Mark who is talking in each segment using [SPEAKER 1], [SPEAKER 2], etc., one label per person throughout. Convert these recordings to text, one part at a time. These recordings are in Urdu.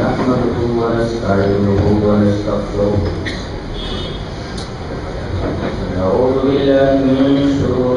[SPEAKER 1] نحمده ونستعينه ونستغفره نعوذ بالله من شرور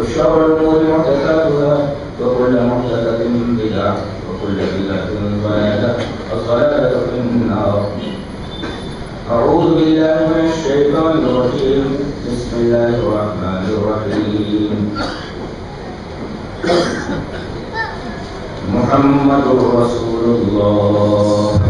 [SPEAKER 1] وشر الأمور محدثاتها وكل محدثة بدعة وكل بدعة ضلالة والضلالة في النار أعوذ بالله من الشيطان الرجيم. بسم الله الرحمن الرحيم. محمد رسول الله.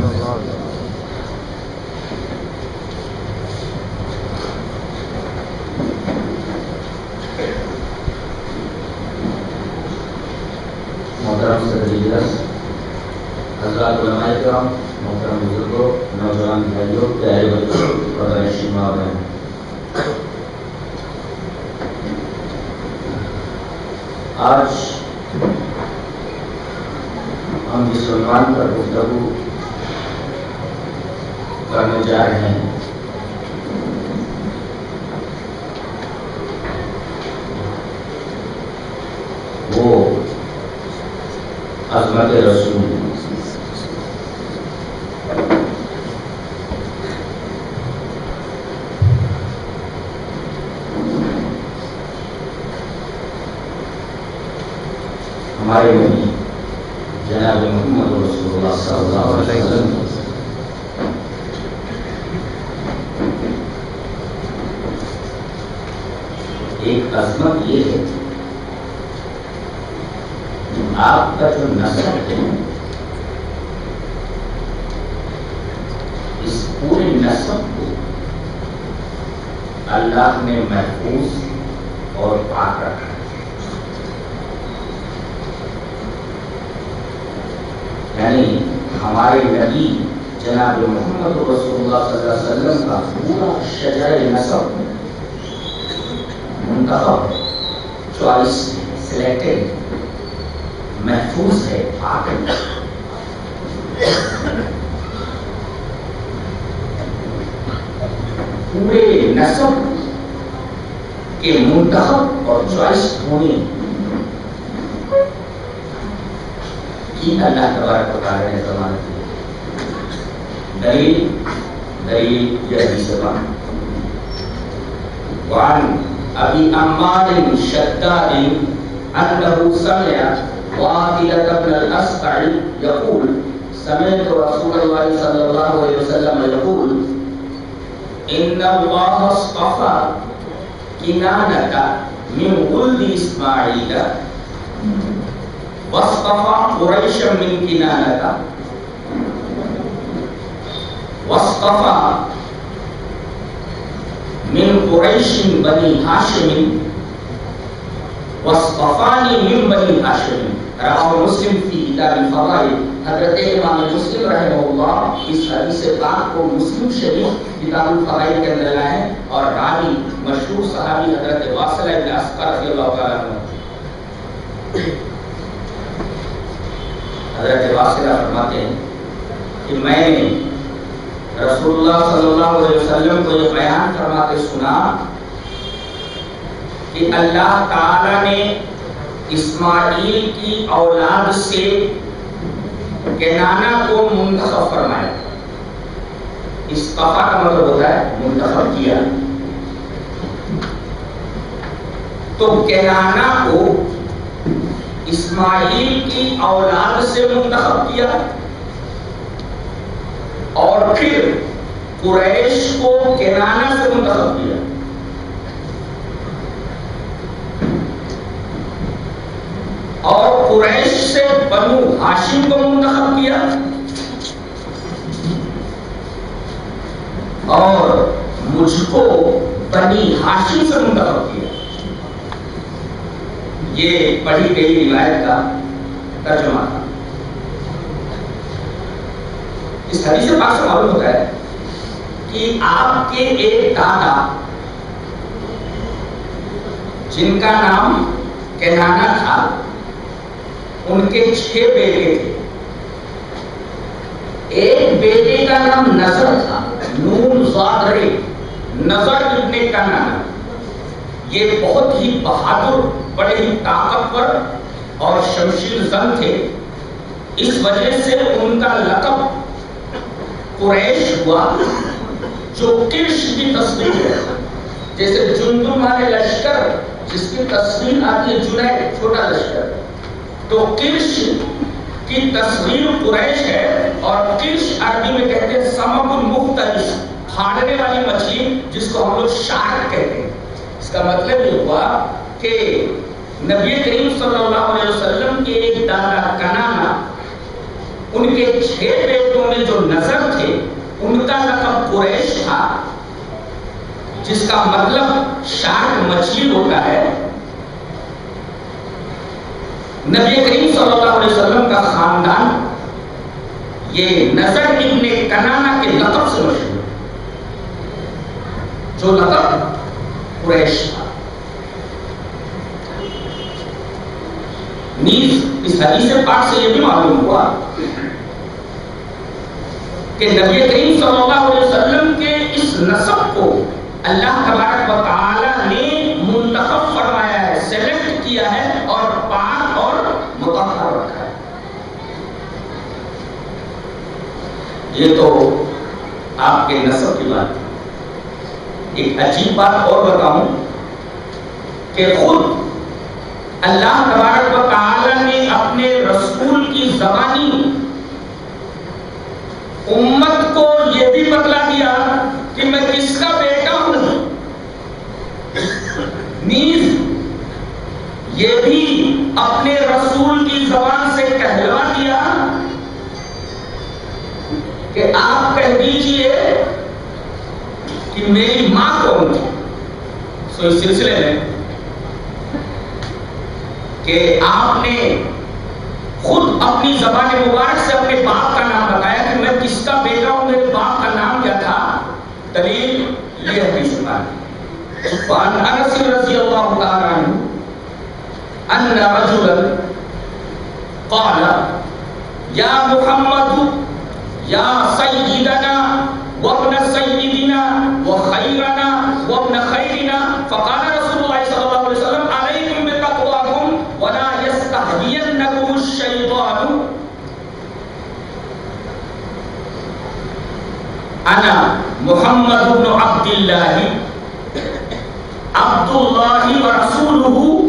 [SPEAKER 1] محترم صدر اجلاس حضرات علماء کرام، محترم بزرگوں، نوجوان بھائیوں، پیارے بچوں اور شیما بہن آج ہم جس عنوان پر گفتگو کرنے جا رہے ہیں۔ اسماعیل کی اولاد سے کنانا کو منتخب فرمایا استفا کا مطلب ہوتا ہے منتخب کیا۔ تو کنانا کو اسماعیل کی اولاد سے منتخب کیا۔ اور پھر قریش کو کنانا سے منتخب کیا۔ اور قریش سے بنو ہاشم کو منتخب کیا۔ اور مجھ کو بنی ہاشم سے منتخب کیا۔ یہ پڑھی گئی روایت کا ترجمہ تھا۔ اس حدیث پاک سے معلوم ہوتا ہے کہ آپ کے ایک دادا جن کا نام کنانا تھا ان کے چھ بیٹے تھے۔ ایک بیٹے کا نام نظر تھا۔ نون زادرے نظر ابن کنانا یہ بہت ہی بہادر، بڑے ہی طاقتور اور شمشیر زن تھے۔ اس وجہ سے ان کا لقب قریش ہوا، جو کرش کی تصویر ہے۔ جیسے جندو مانے لشکر، جس کی تصویر آتی ہے، جنید، چھوٹا لشکر۔ تو کرش کی تصویر قریش ہے اور کرش عربی میں کہتے ہیں سمب المختلف پھاڑنے والی مچھلی جس کو ہم لوگ شارک کہتے ہیں۔ اس کا مطلب یہ ہوا کہ نبی کریم صلی اللہ علیہ وسلم کے ایک دادا کنانا، ان کے چھ بیٹوں میں جو نظر تھے، ان کا لقب قریش تھا، جس کا مطلب شارک مچھلی ہوتا ہے۔ نبی کریم صلی اللہ علیہ وسلم کا خاندان یہ نظر ابن کنانا کے لقب سے مشہور جو لقب قریش تھا نیز اس حدیث پاک سے یہ بھی معلوم ہوا کہ نبی کریم صلی اللہ علیہ وسلم کے اس نسب کو اللہ تبارک و تعالی نے منتخب فرمایا ہے سلیکٹ کیا ہے اور پاک متاثر رکھا ہے۔ یہ تو آپ کے نصب کی بات ایک عجیب بات اور بتاؤں کہ خود اللہ تبارک و تعالی نے اپنے رسول کی زبانی امت کو یہ بھی بتلا دیا کہ میں کس کا بیٹا ہوں نیز یہ بھی اپنے رسول کی زبان سے کہلوا دیا کہ آپ کہہ دیجیے کہ میری ماں کون ہے؟ سو اس سلسلے میں کہ آپ نے خود اپنی زبان مبارک سے اپنے باپ کا نام بتایا کہ میں کس کا بیٹا ہوں، میرے باپ کا نام کیا تھا؟ دلیل یہ حدیث بات وعن انس رضی اللہ تعالی عنہ۔ ان رجلا قال یا محمد یا سیدنا وابن سیدنا وخیرنا وابن خیرنا فقال رسول اللہ صلی اللہ علیہ وسلم علیکم بتقواکم ولا يستهدينكم الشيطان. انا محمد بن عبد الله عبد الله ورسوله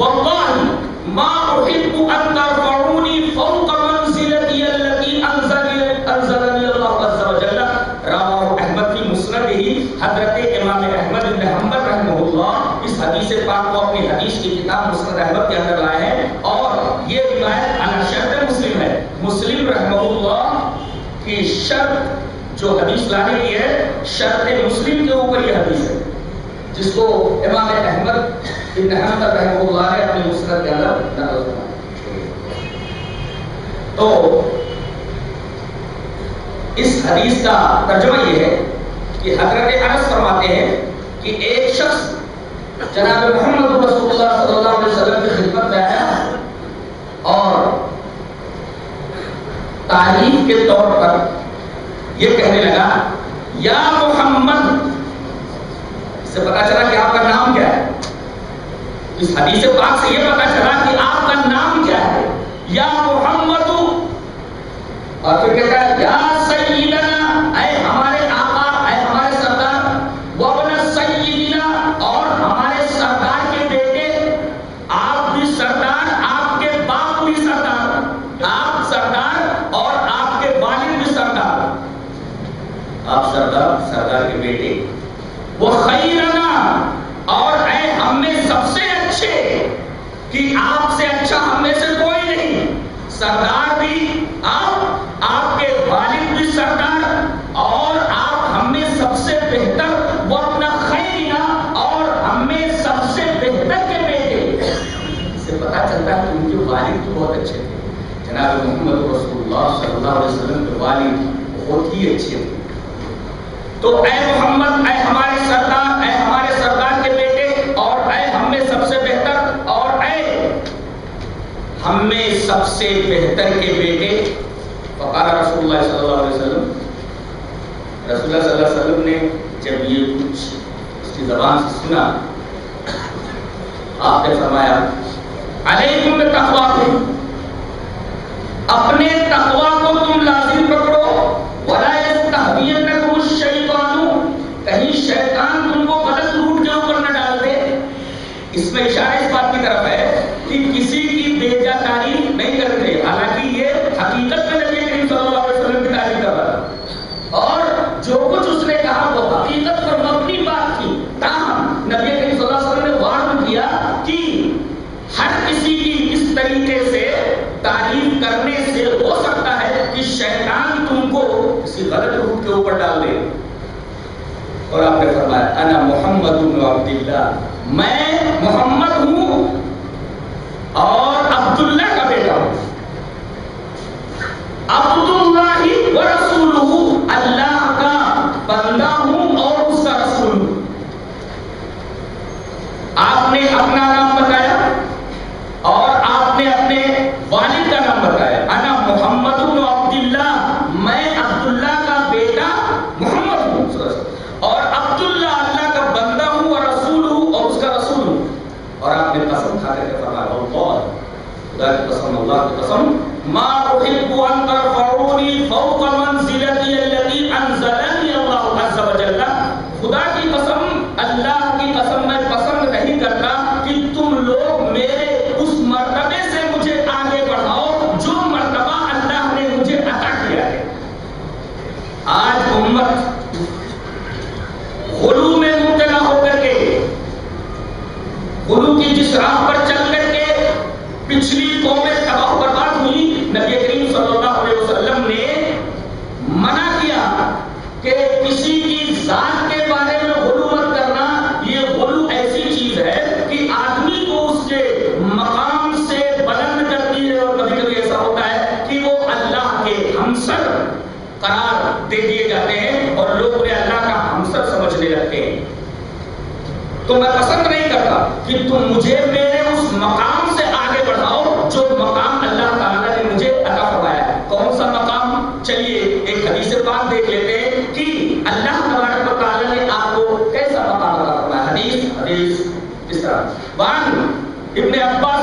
[SPEAKER 1] والله ما احب ان ترفعوني فوق منزلتي التي انزل انزلني الله عز وجل. رواه احمد في مسنده. حضرت امام احمد بن حنبل رحمہ اللہ اس حدیث پاک کو اپنی حدیث کی کتاب مسند احمد کے اندر لائے ہیں. اور یہ روایت علی شرط مسلم ہے. مسلم رحمہ اللہ کی شرط جو حدیث لانے کی ہے، شرط مسلم کے اوپر یہ حدیث ہے۔ جس کو امام احمد ابن حمد رحمہ اللہ نے اپنی مسرت کے اندر نقل فرمایا تو اس حدیث کا ترجمہ یہ ہے کہ حضرت انس فرماتے ہیں کہ ایک شخص جناب محمد رسول اللہ صلی اللہ علیہ وسلم کی خدمت میں آیا اور تعریف کے طور پر یہ کہنے لگا، یا محمد سے پتا چلا کہ آپ کا نام کیا ہے۔ اس حدیث پاک سے یہ پتا چلا کہ آپ کا نام کیا ہے؟ یا محمد؟ اور پھر کہتا ہے اللہ علیہ وسلم کے والی بہت ہی اچھے ہیں۔ تو اے محمد، اے ہمارے سردار، اے ہمارے سردار کے بیٹے، اور اے ہم میں سب سے بہتر، اور اے ہم میں سب سے بہتر کے بیٹے۔ فقال رسول اللہ صلی اللہ علیہ وسلم، رسول اللہ صلی اللہ علیہ وسلم نے جب یہ کچھ اس کی زبان سے سنا، آپ نے فرمایا، علیکم بتقوا اپنے تقوی کو غلط حکم کے اوپر ڈال دے اور آپ نے فرمایا، انا محمد بن عبداللہ۔ میں محمد ہوں اور عبداللہ کا بیٹا ہوں۔ عبداللہ ورسولہ اللہ تو میں پسند نہیں کرتا کہ تم مجھے میرے اس مقام سے آگے بڑھاؤ جو مقام اللہ تعالیٰ نے مجھے عطا فرمایا ہے۔ کون سا مقام؟ چلیے، ایک حدیث پاک دیکھ لیتے ہیں کہ اللہ تبارک و تعالیٰ نے آپ کو کیسا مقام عطا فرمایا؟ حدیث حدیث، اس طرح۔ وان ابن عباس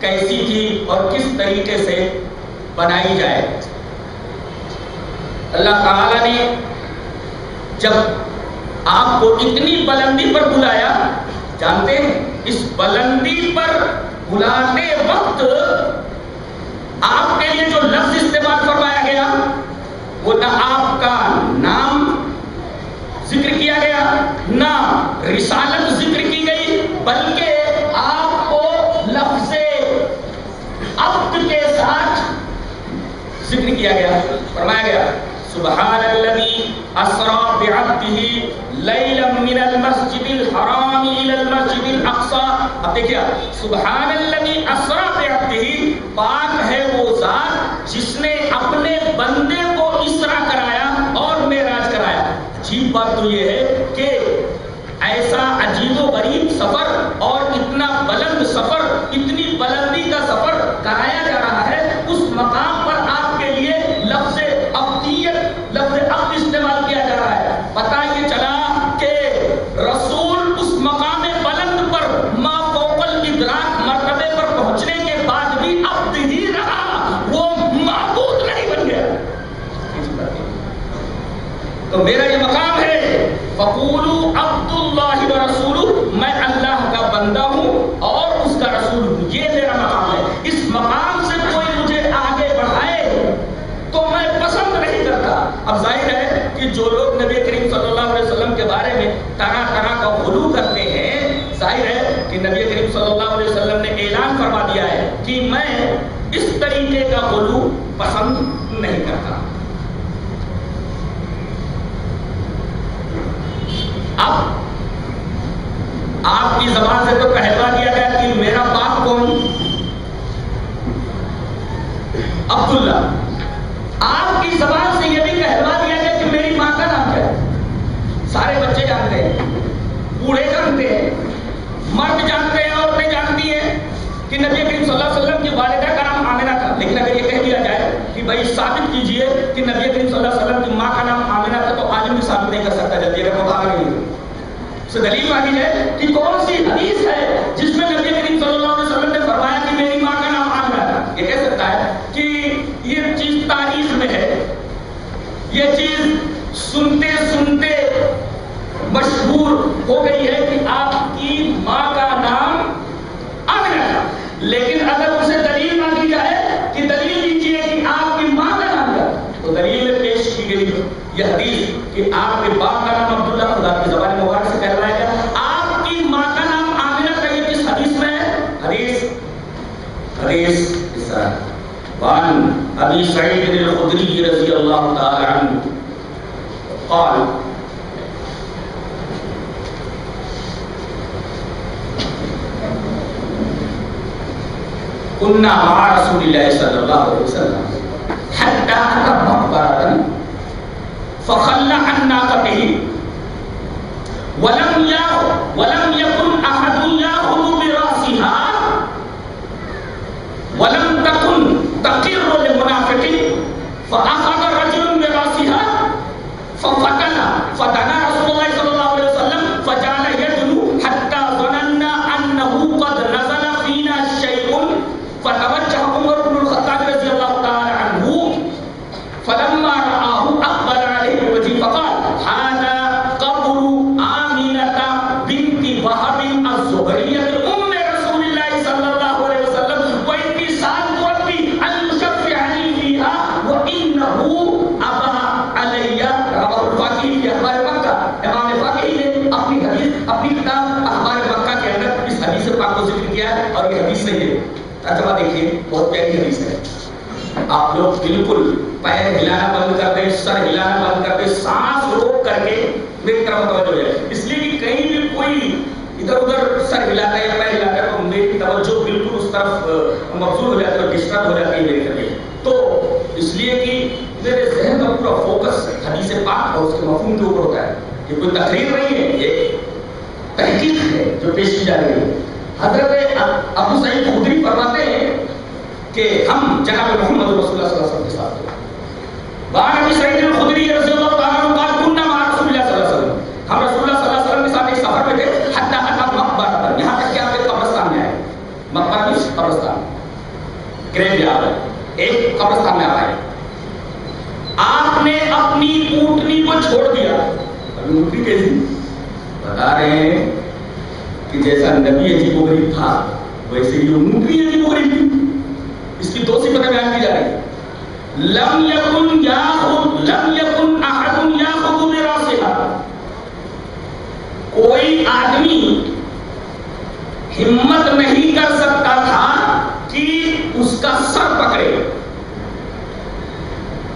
[SPEAKER 1] کیسی تھی اور کس طریقے سے بنائی جائے۔ اللہ تعالی نے جب آپ کو اتنی بلندی پر بلایا، جانتے ہیں، اس بلندی پر بلاتے وقت آپ کے لیے جو لفظ استعمال فرمایا گیا، وہ نہ آپ کا نام ذکر کیا گیا، نہ رسالت کیا گیا؟ فرمایا گیا سبحان الذي اسرا بعبده ليلا من المسجد الحرام الى المسجد الاقصى اب دیکھیں سبحان الذي اسرا بعبده پاک ہے وہ ذات جس نے اپنے بندے کو اسرا کرایا اور معراج کرایا۔ عجیب بات تو یہ ہے کہ ایسا عجیب و غریب سفر اور اتنا بلند سفر، اتنی بلندی کا سفر کرایا جا میرا یہ مقام ہے فقولو عبد اللہ و رسول میں اللہ کا بندہ ہوں اور اس کا رسول ہوں یہ میرا مقام ہے اس مقام سے کوئی مجھے آگے بڑھائے تو میں پسند نہیں کرتا اب ظاہر ہے کہ جو لوگ نبی کریم صلی اللہ علیہ وسلم کے بارے میں طرح طرح کا غلو کرتے ہیں ظاہر ہے کہ نبی کریم صلی اللہ علیہ وسلم نے اعلان فرما دیا ہے کہ میں اس طریقے کا غلو پسند نہیں کرتا اب آپ کی زبان سے تو کہلوا دیا گیا کہ میرا باپ کون؟ عبداللہ۔ آپ کی زبان سے یہ بھی کہلوا دیا گیا کہ میری ماں کا نام کیا ہے؟ سارے بچے جانتے ہیں، بوڑھے جانتے ہیں، مرد جانتے ہیں، عورتیں جانتی ہیں کہ نبی کریم صلی اللہ علیہ وسلم کی والدہ کا نام آمنہ تھا۔ لیکن اگر یہ کہہ دیا جائے کہ بھائی ثابت کیجیے کہ نبی کریم صلی اللہ علیہ وسلم کی ماں کا نام آمنہ تھا تو عالم بھی ثابت نہیں کر سکتا جب یہ مقام نہیں سے دلیل مانگی جائے کہ کون سی حدیث ہے جس میں نبی کریم صلی اللہ علیہ وسلم نے فرمایا کہ میری ماں کا نام آمنہ تھا یہ کہہ سکتا ہے کہ یہ چیز تاریخ میں ہے۔ یہ چیز سنتے سنتے مشہور ہو گئی ہے کہ آپ کی ماں کا نام آمنہ تھا لیکن اگر اسے دلیل مانگی جائے کہ دلیل دیجیے کہ آپ کی ماں کا نام کیا تو دلیل میں پیش کی گئی یہ حدیث کہ آپ کے باپ کا نام عبداللہ خدا کی زبان مبارک سے کہلوایا گیا آپ کی ماں کا نام آمنہ کا یہ کس حدیث میں ہے حدیث حدیث اس طرح وعن ابي سعيد الخدري رضي الله تعالى عنه قال كنا مع رسول الله صلى الله عليه وسلم حتى أتى مقبرة فخلى عن ناقته ولم يأخذ ولم يكن فأخذ رجل برأسها ففتن فدنا رسول الله صلى الله عليه وسلم فجعل يدنو حتى ظننا أنه قد نزل فينا شيء فتوجه عمر بن الخطاب رضي الله تعالى عنه فلما رآه أقبل عليه بوجهه فقال هذا قبر آمنة بنت وهب الزهرية أم رسول الله صلى الله عليه وسلم وإني سألت ربي أن يشفعني فيها وإنه أبى علي رواه الفقيه في أخبار مكة امام فقيه نے اپنی حدیث اپنی کتاب اخبار مکہ کے اندر اس حدیث پاک کو ذکر کیا ہے اور یہ حدیث صحیح ہے ترجمہ دیکھیے بہت پیاری حدیث ہے آپ لوگ بالکل پیر ہلانا بند کر دیں سر ہلانا بند کر دیں سانس روک کر کے میری طرف توجہ ہو جائے اس لیے کہ کہیں بھی کوئی ادھر ادھر سر ہلاتا ہے یا پیر ہلاتا ہے، تو میری توجہ بالکل اس طرف مبزول ہو جاتی ہے ڈسٹرب ہو جاتی ہے میری طبیعت تو اس لیے کہ میرے ذہن کا پورا فوکس حدیث پاک اور اس کے مفہوم کے اوپر ہوتا ہے۔ یہ کوئی تقریر نہیں ہے، یہ تحقیق ہے جو پیش کی جا رہی ہے۔ حضرت ابو سعید خدری فرماتے ہیں کہ ہم جناب محمد رسول اللہ صلی اللہ علیہ وسلم کے ساتھ ایک قبرستان میں آئے آپ نے اپنی اونٹنی کو چھوڑ دیا. اونٹنی کیسی بتا رہے ہیں کہ جیسا نبی عجیب و غریب تھا، ویسے یہ اونٹنی عجیب و غریب تھی. اس کی دو صفتیں بیان کی جا رہی ہیں. لم یکن یاخذ لم یکن احد یاخذ براسها کوئی آدمی ہمت نہیں کر سکتا تھا کہ اس کا سر پکڑے۔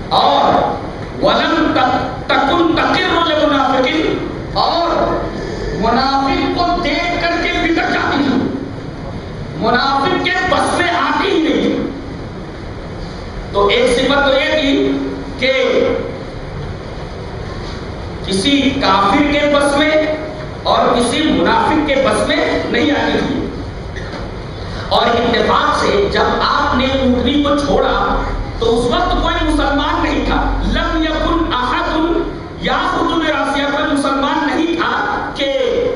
[SPEAKER 1] اور ولم تکن تک لمنافق اور منافق کو دیکھ کر کے بگڑ جاتی تھی منافق کے بس میں آتی ہی نہیں تھی تو ایک صفت تو یہ تھی کہ کسی کافر کے بس میں اور کسی منافق کے بس میں نہیں آتی تھی۔ اور اتفاق سے جب آپ نے اونٹنی کو چھوڑا، تو اس وقت کوئی مسلمان نہیں تھا۔ لم یکن احد یا خود راسیہ کوئی مسلمان نہیں تھا کہ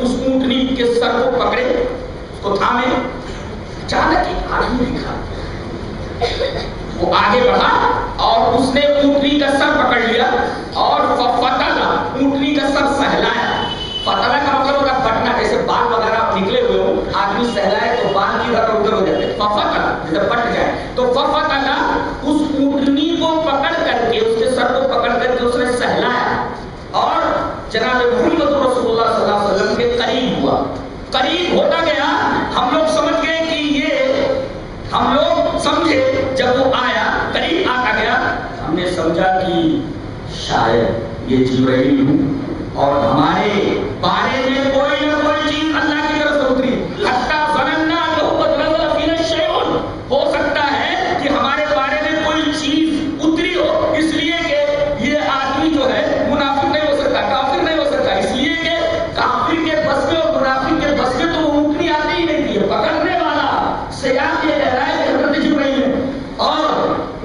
[SPEAKER 1] اس اونٹنی کے سر کو پکڑے، اس کو تھامے۔ اچانک ایک آدمی دکھا وہ آگے بڑھا اور اس نے اونٹنی کا سر پکڑ لیا اور فتلا اونٹنی کا سر سہلایا۔ فتلا کا مطلب ہوتا ہے بٹنا، جیسے بال وغیرہ نکلے ہوئے ہو آدمی سہلائے تو بال کی ادھر ادھر ہو جاتے ففتلا جیسے پٹ جائے۔ تو ففتلا اس اونٹنی کو پکڑ کر کے اس کے سر کو پکڑ کر کے اس نے سہلایا اور جناب محمد رسول اللہ صلی اللہ علیہ وسلم کے قریب ہوا قریب ہوتا گیا ہم لوگ سمجھ گئے کہ یہ ہم لوگ سمجھے جب وہ آیا قریب آتا گیا ہم نے سمجھا کہ اچھا شاید یہ جبرائیل ہوں۔ اور ہمارے بارے میں کوئی نہ کوئی چیز اللہ کی طرف سے اتری لگتا ظننا لو بدل فینا شیء ہو سکتا ہے کہ ہمارے بارے میں کوئی چیز اتری ہو اس لیے کہ یہ آدمی جو ہے منافق نہیں ہو سکتا کافر نہیں ہو سکتا اس لیے کہ کافر کے بس میں اور منافق کے بس میں تو وہ اونٹنی آتی ہی نہیں تھی پکڑنے والا سیاح یہ کہہ رہا ہے کہ حضرت جبرائیل ہے اور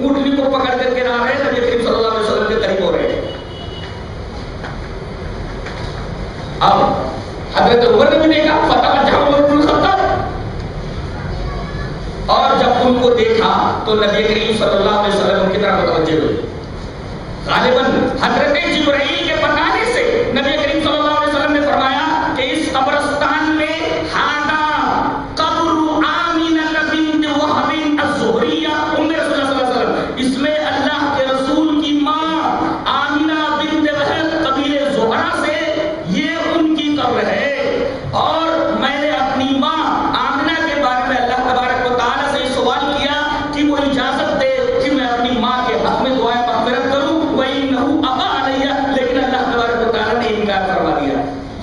[SPEAKER 1] اونٹنی کو پکڑ کر کے نہ رہے نبی کریم صلی اللہ علیہ وسلم کے قریب ہو رہے ہیں اب حضرت عمر نے بھی دیکھا فتح جہاں عمر بن الخطاب اور جب ان کو دیکھا تو نبی کریم صلی اللہ علیہ وسلم کی طرف متوجہ ہوئے۔ غالباً حضرت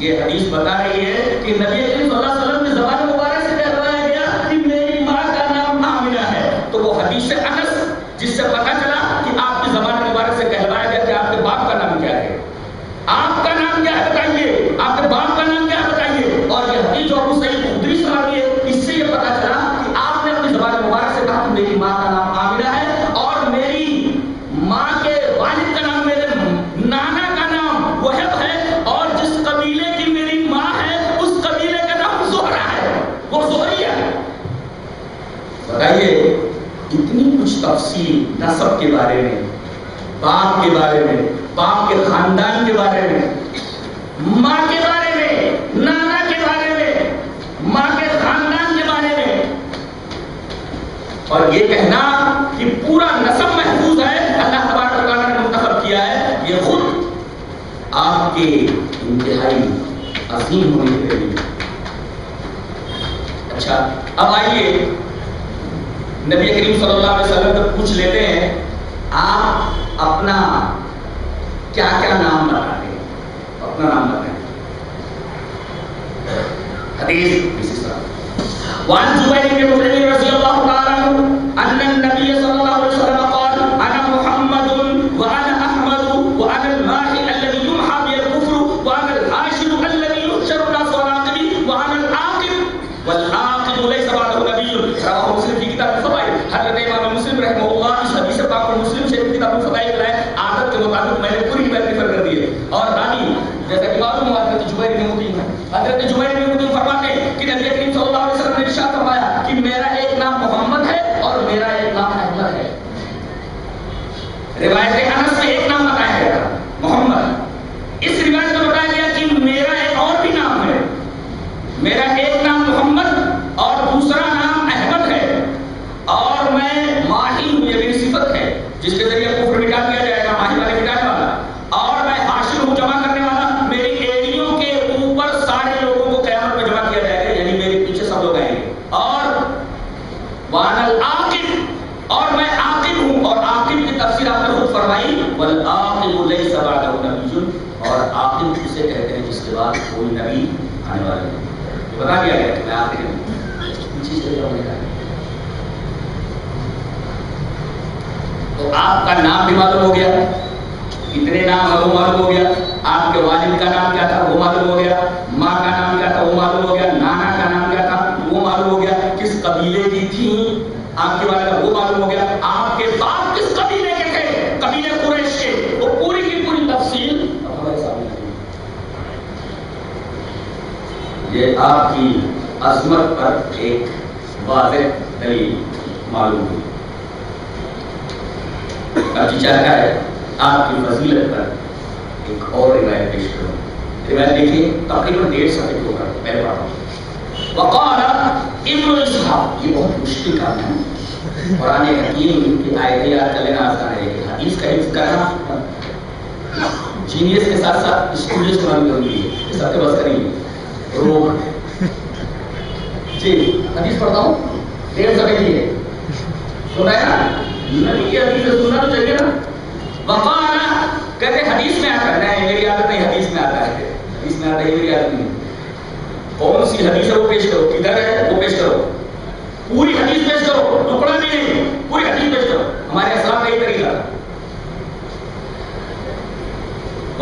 [SPEAKER 1] یہ حدیث بتا رہی ہے کہ نبی کریم صلی اللہ علیہ وسلم کے زمانے میں سے کہلوایا گیا کہ میری ماں کا نام آمنہ ہے تو وہ حدیث انس جس سے پتہ چلا کہ آپ کی زبان مبارک سے کہلوایا گیا کہ آپ کے باپ کا نام کیا ہے آپ کا نام کیا ہے بتائیے آپ کے باپ کا نام کیا ہے بتائیے اور یہ حدیث جو ابو سعید خدری سنا ہے اس سے یہ پتا چلا کہ آپ نے اپنی زبان مبارک سے کہا کہ میری ماں کا نام عامرہ ہے اور میری ماں کے والد کا نام میرے نانا کا نام وہب ہے اور جس قبیلے کی میری ماں ہے اس قبیلے کا نام زہرا ہے وہ زہری ہے بتائیے اتنی کچھ تفصیل نسب کے بارے میں، باپ کے بارے میں، باپ کے خاندان کے بارے میں، ماں کے بارے میں، نانا کے بارے میں، ماں کے خاندان کے بارے میں۔ اور یہ کہنا کہ پورا نسب محفوظ ہے، اللہ تبارک تعالیٰ نے منتخب کیا ہے، یہ خود آپ کے انتہائی عظیم ہونے کے لیے۔ اچھا اب آئیے نبی کریم صلی اللہ علیہ وسلم سے پوچھ لیتے ہیں آپ اپنا کیا کیا نام بتا دیں اپنا نام بتائیں حدیث۔ اسی طرح وعن جبير بن مطعم رضي الله تعالى عنه ان النبي صلى الله عليه وسلم قال انا محمد وانا احمد وانا الماحي الذي يمحى به الكفر وانا الحاشر الذي يحشر الناس وناقبي وانا العاقب والعاقب ليس بعده نبي رواه مسلم في كتاب الفضائل حضرت امام مسلم رحمه الله اس حدیث پاک کو مسلم شریف کتاب الفضائل میں عادت کے مطابق میں نے پوری بات ریفر کر دی ہے اور رانی جیسا کہ معلوم ہوا حضرت جبیر بن مطعم حضرت جبیر بن مطعم فرماتے ہیں کہ نبی کریم صلی اللہ علیہ وسلم نے ارشاد فرمایا کہ میرا ایک نام محمد ہے اور میرا ایک نام احمد ہے روایت انس میں ایک نام بتایا گیا محمد اس روایت میں بتایا گیا کہ میرا ایک اور بھی نام ہے میرا ایک نام محمد اور دوسرا نام احمد ہے اور میں ماہی ہوں یہ میری صفت ہے جس کے ذریعے کفر مٹا دیا جائے گا ماہی والے مٹانے والا اور میں حاشر ہوں جمع کرنے والا میری ایڑیوں کے اوپر سارے لوگوں کو قیامت میں جمع کیا جائے گا یعنی میرے پیچھے سب لوگ آئیں گے اور وان العاقب اور میں عاقب ہوں اور عاقب کی تفسیر آپ نے خود فرمائی والعاقب لیس بعده نبی اور عاقب کسے کہتے ہیں جس کے بعد کوئی نبی آنے والا نہیں یہ بتا دیا گیا کہ میں عاقب ہوں پیچھے سے جاؤں گا تو آپ کا نام بھی معلوم ہو گیا۔ کتنے نام ہے وہ معلوم ہو گیا۔ آپ کے والد کا نام کیا تھا؟ وہ معلوم ہو گیا۔ ماں کا نام کیا تھا؟ وہ معلوم ہو گیا۔ نانا کا نام کیا تھا؟ وہ معلوم ہو گیا۔ کس قبیلے کی تھی؟ آپ کے والدہ وہ معلوم ہو گیا۔ آپ کے باپ کس قبیلے کے تھے؟ قبیلے قریش کے۔ وہ پوری کی پوری تفصیل یہ آپ کی عظمت پر ایک واضح دلیل معلوم ہوئی۔ اب جی چاہتا ہے، آپ کی فضیلت پر ایک اور روایت پیش کروں۔ روایت دیکھیے، تقریباً ڈیڑھ صفحے کے اوپر میں پڑھا۔ ہوں وقال ابن اسحاق، یہ بہت مشکل کام ہے۔ قرآن حکیم کی آیتیں یاد کر لینا آسان ہے حدیث کا حفظ کرنا جینیس کے ساتھ ساتھ اسٹوڈنٹس کو بھی ضروری ہے، یہ سب کے بس کریں گے۔ روک جی حدیث پڑھتا ہوں؟ ڈیڑھ صفحے کی ہے۔ سنا ہے نا؟ نبی کی حدیث سے سننا تو چاہیے نا۔ وقال کہتے حدیث میں آتا ہے۔ نہیں میری عادت نہیں، حدیث میں آتا ہے۔ حدیث میں آتا ہے میری عادت نہیں۔ کون سی حدیث ہے وہ پیش کرو؟ کدھر ہے وہ پیش کرو؟ پوری حدیث پیش کرو، ٹکڑا بھی نہیں۔ پوری حدیث پیش کرو۔ ہمارے اسلام کا یہ طریقہ۔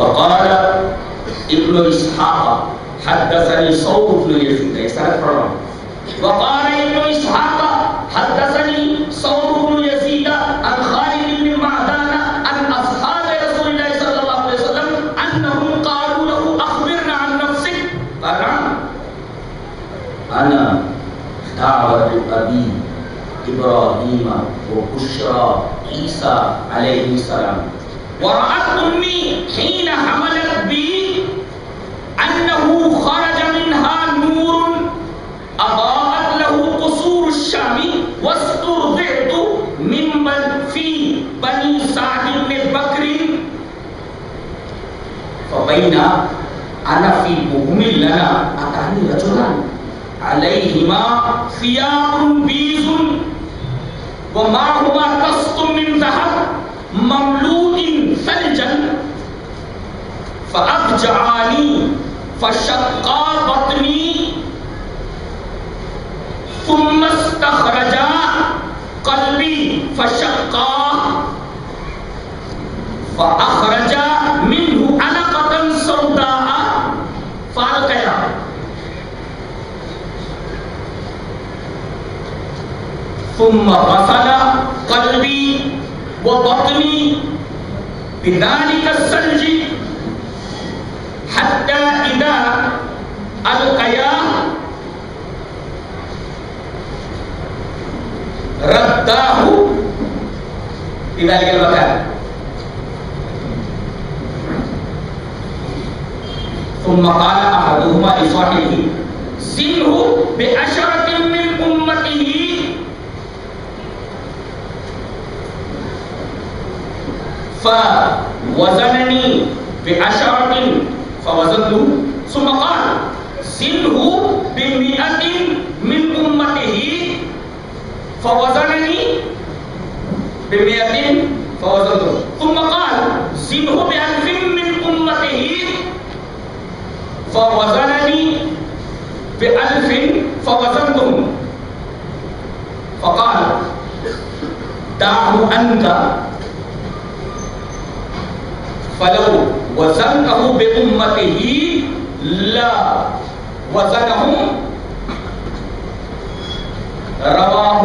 [SPEAKER 1] وقال ابن اسحاق حدثني صوت بن يزيد یہ سند وقال ابن اسحاق حدثني
[SPEAKER 2] دعوة أبي إبراهيم وبشرى عيسى عليه السلام.
[SPEAKER 1] ورأت أمي حين حملت بي أنه خرج منها نور أضاءت له قصور الشام واسترضعت ممن في بني سعد بن بكر
[SPEAKER 2] فبين أنا في مهم لنا. أتاني رجلان علیہما
[SPEAKER 1] عليهما ثياب بيض ومعهما قسط من ذهب مملوء ثلجا فأضجعاني فشقا بطني ثم استخرجا قلبي فشقاه فأخرجا ثم غسل قلبي وبطني بذلك الثلج حتى إذا ألقياه رداه في ذلك المكان ثم قال أحدهما لصاحبه زنه بعشرة من أمته فوزنني بعشرة فوزنته ثم قال زنه بمئة من أمته فوزنني بمئة فوزنته ثم قال زنه بألف من أمته فوزنني بألف فوزنتهم فقال، دعه أنت فلو وزنته بأمته لا وزنهم رواہ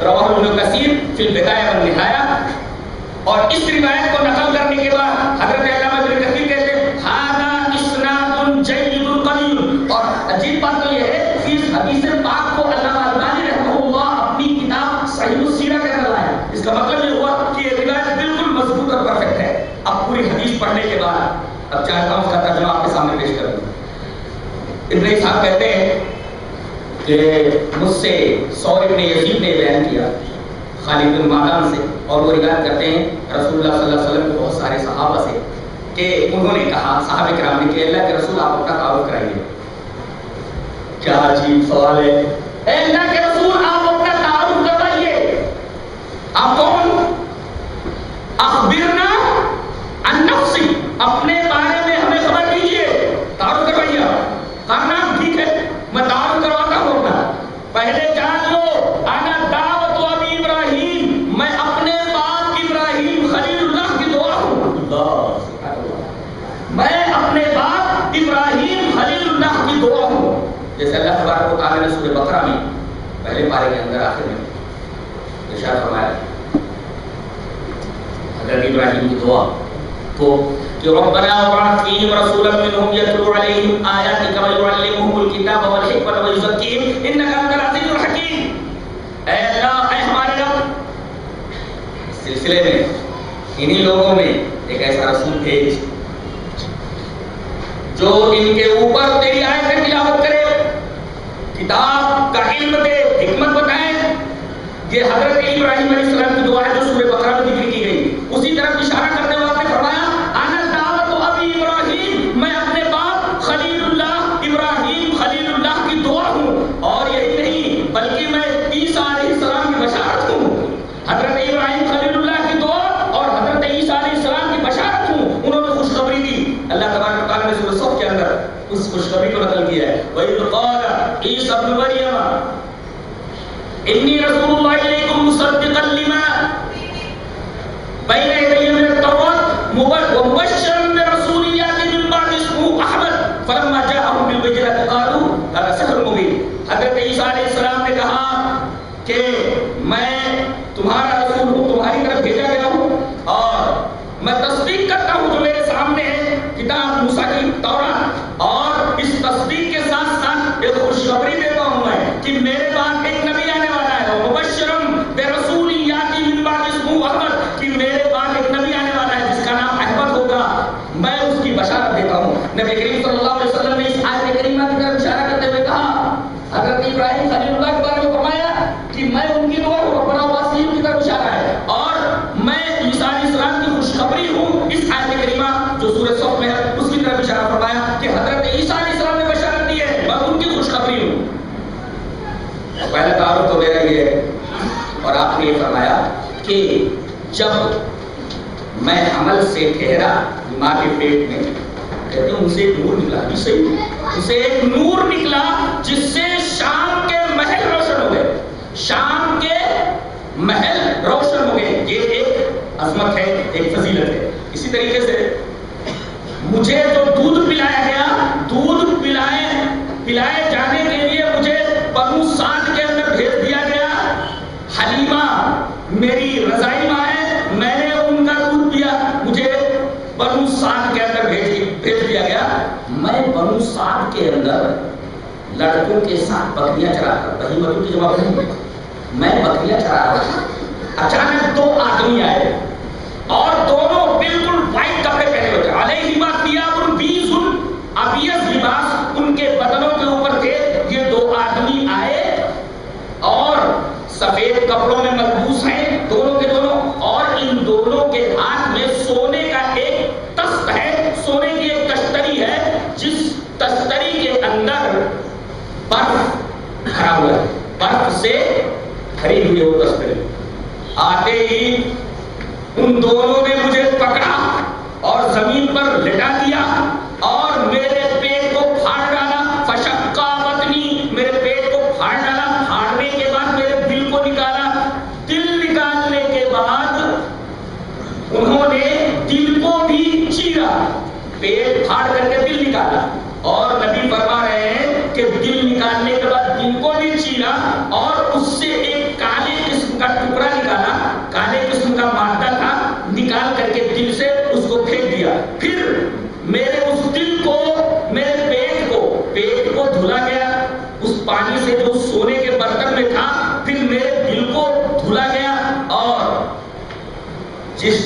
[SPEAKER 1] رواہ ابن کثیر فی البدایہ والنہایہ اور اس روایت کو نقل کرنے کے بعد حضرت علامہ ابن کثیر کہتے ہیں ہذا اسناد جید قوی اور عجیب بات تو یہ ہے کہ اس حدیث پاک کو علامہ البانی رحمہ اللہ اپنی کتاب صحیح السیرہ کے اندر لایا اس کا مطلب یہ ہوا کہ یہ روایت بالکل مضبوط اور پرفیکٹ ہے اب پوری حدیث پڑھنے کے بعد اب چاہتا ہوں اس کا ترجمہ آپ کے سامنے پیش کروں۔ ابن اسحاق کہتے ہیں کہ مجھ سے سور ابن یزید نے بیان کیا خالد بن مادان سے اور وہ روایت کرتے ہیں رسول اللہ صلی اللہ علیہ وسلم کے بہت سارے صحابہ سے کہ انہوں نے کہا، صحابہ کرام نے کہ اللہ کے رسول آپ اپنا تعارف کرائیے۔ کیا عجیب سوال ہے؟ اے اللہ کے رسول آپ اپنا تعارف کروائیے آپ کون؟ اخبرنا اپنے بارے میں ہمیں خبر دیجیے تعارف کروائیے کہا ٹھیک ہے، میں تعارف کرواتا ہوں اپنا پہلے جان لو، انا دعوت و ابی ابراہیم، میں اپنے باپ ابراہیم خلیل اللہ کی دعا ہوں۔ میں اپنے باپ ابراہیم خلیل اللہ کی دعا ہوں۔ جیسے اللہ تبارک و تعالی نے سورہ بقرہ میں پہلے پارے کے اندر آخر میں ارشاد فرمایا حضرت ابراہیم کی دعا۔ کو کہ ربنا وبعث فيهم رسولا منهم يتلو عليهم آياتك ويعلمهم الكتاب والحكمة ويزكيهم إنك أنت العزيز الحكيم. اے اللہ، اے ہمارے رب سلسلے میں، انہی لوگوں میں ایک ایسا رسول بھیج، جو ان کے اوپر تیری آیتیں تلاوت کرے، کتاب کا علم دے، حکمت بتائے، یہ حضرت ابراہیم علیہ السلام کی دعا ہے جو سورہ بقرہ میں ذکر قَالَ عِيسَى ابْنُ مَرْيَمَ انی رسول اللہ علیکم مصدقا لما بین یدی من التوراۃ ومبشرا برسول یاتی من بعد اسمه احمد فلما جاءهم بالبينات قالوا هذا سحر مبين حضرت عیسیٰ علیہ السلام نے کہا کہ میں تمہارا رسول ہوں تمہاری طرف بھیجا گیا ہوں اور میں تصدیق کرتا ہوں جو میرے سامنے ہے کتاب موسیٰ کی تورات اور اس تصدیق کے ساتھ ساتھ ایک خوشخبری دیتا ہوں میں کہ میرے بعد ایک نبی آنے والا ہے مبشرم برسول یاتی من بعد اسمه احمد کہ میرے بعد ایک نبی آنے والا ہے جس کا نام احمد ہوگا میں اس کی بشارت دیتا ہوں نبی کریم صلی اللہ علیہ وسلم نے اس آیت کریمہ کی طرف اشارہ کرتے ہوئے کہا حضرت ابراہیم خلیل اللہ کے بارے میں فرمایا کہ میں ان کی دعا ہوں ربنا واسیم کی طرف اشارہ ہے اور میں عیسیٰ علیہ السلام کی خوشخبری ہوں اس آیت کریمہ جو سورہ صف میں ہے اس کی طرف اشارہ فرمایا کہ حضرت عیسیٰ علیہ السلام نے بشارت دی ہے میں ان کی خوشخبری ہوں پہلا تعارف تو میرا یہ ہے اور آپ نے یہ فرمایا کہ جب میں عمل سے ٹھہرا ماں کے پیٹ میں، کہتے ہیں ان سے ایک نور نکلا۔ بھی صحیح۔ اسے ایک نور نکلا جس سے شام کے محل روشن ہو گئے۔ شام کے محل روشن ہو گئے۔ یہ ایک عظمت ہے، ایک فضیلت ہے۔ اسی طریقے سے مجھے جو دودھ پلایا گیا، دودھ پلائے پلائے جانے کے لیے مجھے بنو سات کے اندر بھیج دیا گیا حلیمہ میری رضائی ماں ہے میں نے ان کا دودھ پیا مجھے بنو سات کے اندر بھیج بھیج دیا گیا میں بنو سات کے اندر لڑکوں کے ساتھ بکریاں چرا کر۔ بہی مدو کی جواب نہیں۔ میں بکریاں چرا رہا تھا اچانک دو آدمی آئے اور دونوں بالکل وائٹ کپڑے پہنے ہوئے تھے۔ علیہ تیابن بیسن ابیض لباس، ان کے بدنوں کے اوپر تھے۔ یہ دو آدمی آئے اور سفید کپڑوں میں ملبوس ہیں دونوں کے دونوں اور ان دونوں کے ہاتھ میں سونے کا ایک تخت ہے سونے کی ایک تشتری ہے جس تشتری کے اندر برف بھرا ہوا ہے برف سے بھری ہوئی ہے وہ تشتری آتے ہی ان دونوں نے مجھے پکڑا اور زمین پر لٹا دیا اور میرے پیٹ کو پھاڑ ڈالا فشقا بطنی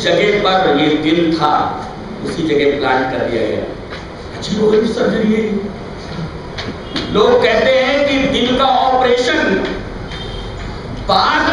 [SPEAKER 1] جگہ پر یہ دل تھا، اسی جگہ پلانٹ کر دیا گیا۔ عجیب و غریب سرجری ہے لوگ کہتے ہیں کہ دل کا آپریشن بعض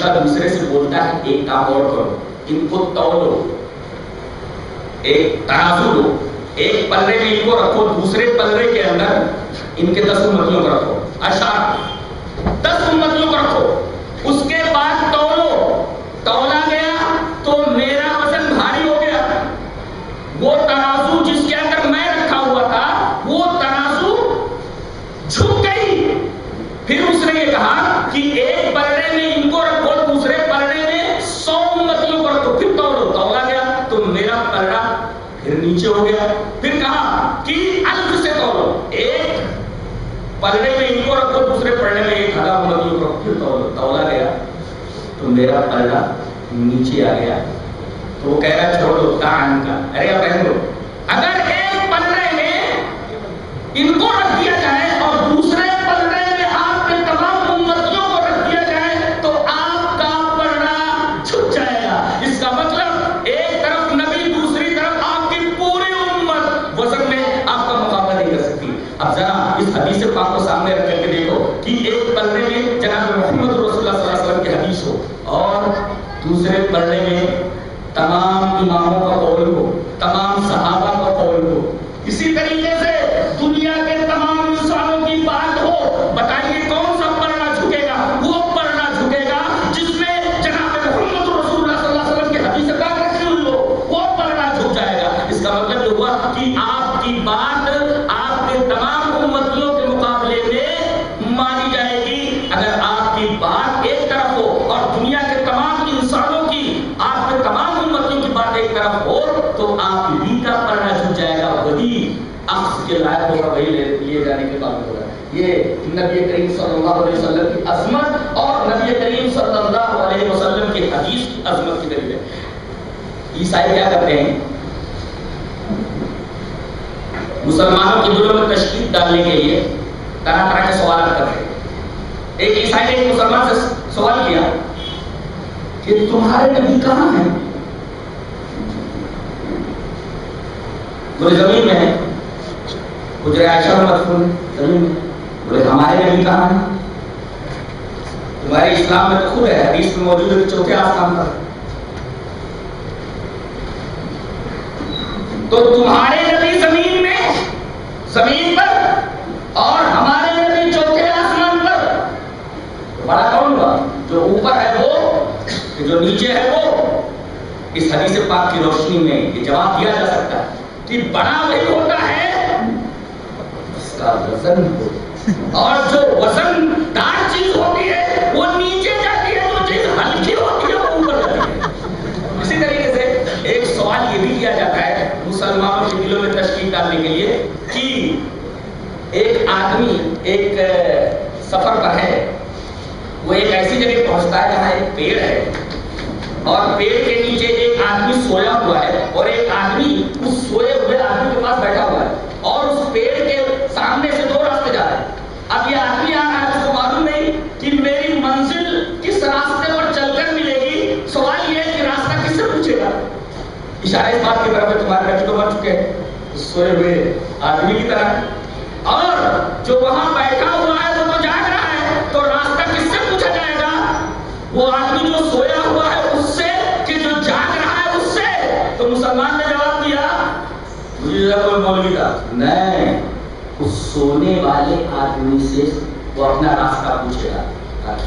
[SPEAKER 1] فرشتہ دوسرے سے بولتا ہے، ایک کام اور کرو۔ ان کو تولو ایک ترازو لو۔ ایک پلے میں ان کو رکھو، دوسرے پلے کے اندر ان کے دس امتیوں کو رکھو۔ اشار دس امتیوں کو رکھو اس کے بعد تولو تولا گیا تو میرا وزن بھاری ہو گیا وہ ترازو جس کے اندر میں رکھا ہوا تھا وہ ترازو جھک گئی پھر اس نے یہ کہا کہ ایک پلڑے میں ان کو رکھو دوسرے پلڑے میں سو امتیوں کو رکھو پھر تولو تولا گیا تو میرا پلڑا پھر نیچے ہو گیا پھر کہا کہ الف سے تولو ایک پلڑے میں ان کو رکھو دوسرے پڑھنے میں ایک ہزار امتیوں کو رکھو پھر تولا گیا تو میرا پلڑا نیچے آ گیا تو وہ کہہ رہا چھوڑ دو ان کا ارے اب رہنے دو عیسائی کیا کرتے ہیں۔ مسلمانوں کے دلوں میں تشکیل ڈالنے کے لیے طرح طرح کے سوالات کرتے ہیں۔ ایک عیسائی نے ایک مسلمان سے سوال کیا کہ تمہارے نبی کہاں ہیں؟ بولے، زمین میں ہے گجرے عائشہ مدفون زمین میں۔ بولے، ہمارے نبی کہاں ہیں؟ تمہارے اسلام میں تو خود ہے، حدیث میں موجود ہے چوتھے آسمان پر۔ تو تمہارے نبی زمین میں، زمین پر اور ہمارے نبی چوتھے آسمان پر۔ تو بڑا کون ہوا؟ جو اوپر ہے وہ جو نیچے ہے وہ۔ اس حدیث پاک کی روشنی میں یہ جواب دیا جا سکتا ہے کہ بڑا وہی ہوتا ہے اس کا وزن اور جو وزن دار چیز ہوتی ہے، وہ نیچے جاتی ہے جو چیز ہلکی ہوتی ہے، وہ اوپر جاتی ہے۔ اسی طریقے سے ایک سوال یہ بھی کیا جاتا ہے مسلمانوں کے دلوں میں تشکیل ڈالنے کے لیے کہ ایک آدمی ایک سفر پر ہے، وہ ایک ایسی جگہ پہنچتا ہے جہاں ایک پیڑ ہے، اور پیڑ کے نیچے ایک آدمی سویا ہوا ہے، اور ایک آدمی اس سوئے ہوئے آدمی کے پاس بیٹھا ہوا ہے، اور اس پیڑ کے سامنے سے دو راستے جا رہے ہیں۔ اب یہ آدمی اشارے اس بات طرف ہے تمہارے بچے تو مر چکے سوئے ہوئے آدمی کی طرح۔ اور جو وہاں بیٹھا ہوا ہے وہ تو جاگ رہا ہے۔ تو راستہ کس سے پوچھا جائے گا؟ وہ آدمی جو سویا ہوا ہے اس سے کہ جو جاگ رہا ہے اس سے۔ تو مسلمان نے جواب دیا کوئی مولوی تھا نہیں اس سونے والے آدمی سے وہ اپنا راستہ پوچھے گا۔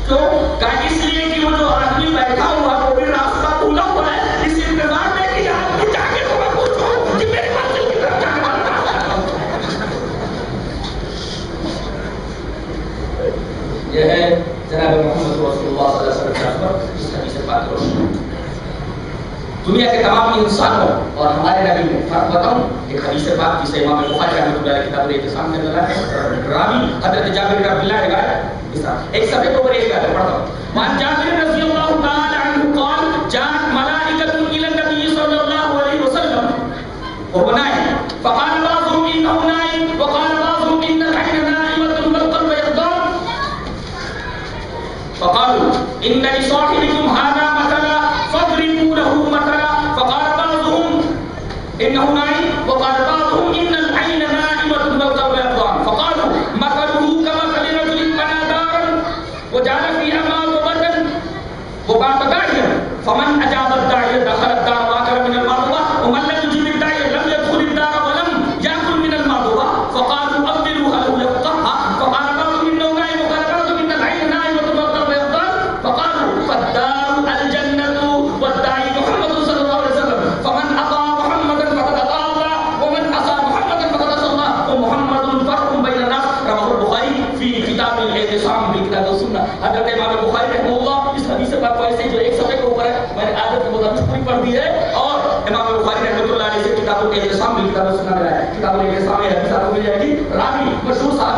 [SPEAKER 1] کیوں کہ اس لیے کہ وہ جو آدمی بیٹھا ہوا وہ بھی راستہ بھولا۔ یہ ہے جناب محمد رسول اللہ صلی اللہ علیہ وسلم کا پر جس حدیث پاک کی روشنی دنیا کے تمام انسانوں اور ہمارے نبی میں فرق بتاؤں، ایک حدیث پاک جسے امام بخاری رحمۃ اللہ علیہ کتاب الاعتصام میں لگا ہے راوی حضرت جابر بن عبداللہ نے کہا اس طرح۔ ایک سفید اوپر ایک ہے پڑھتا ہوں۔ وعن جابر رضی اللہ تعالی عنہ قال، جاءت ملائکۃ الى النبي صلی اللہ علیہ وسلم وهو نائم فقال فقالوا ان لصاحبكم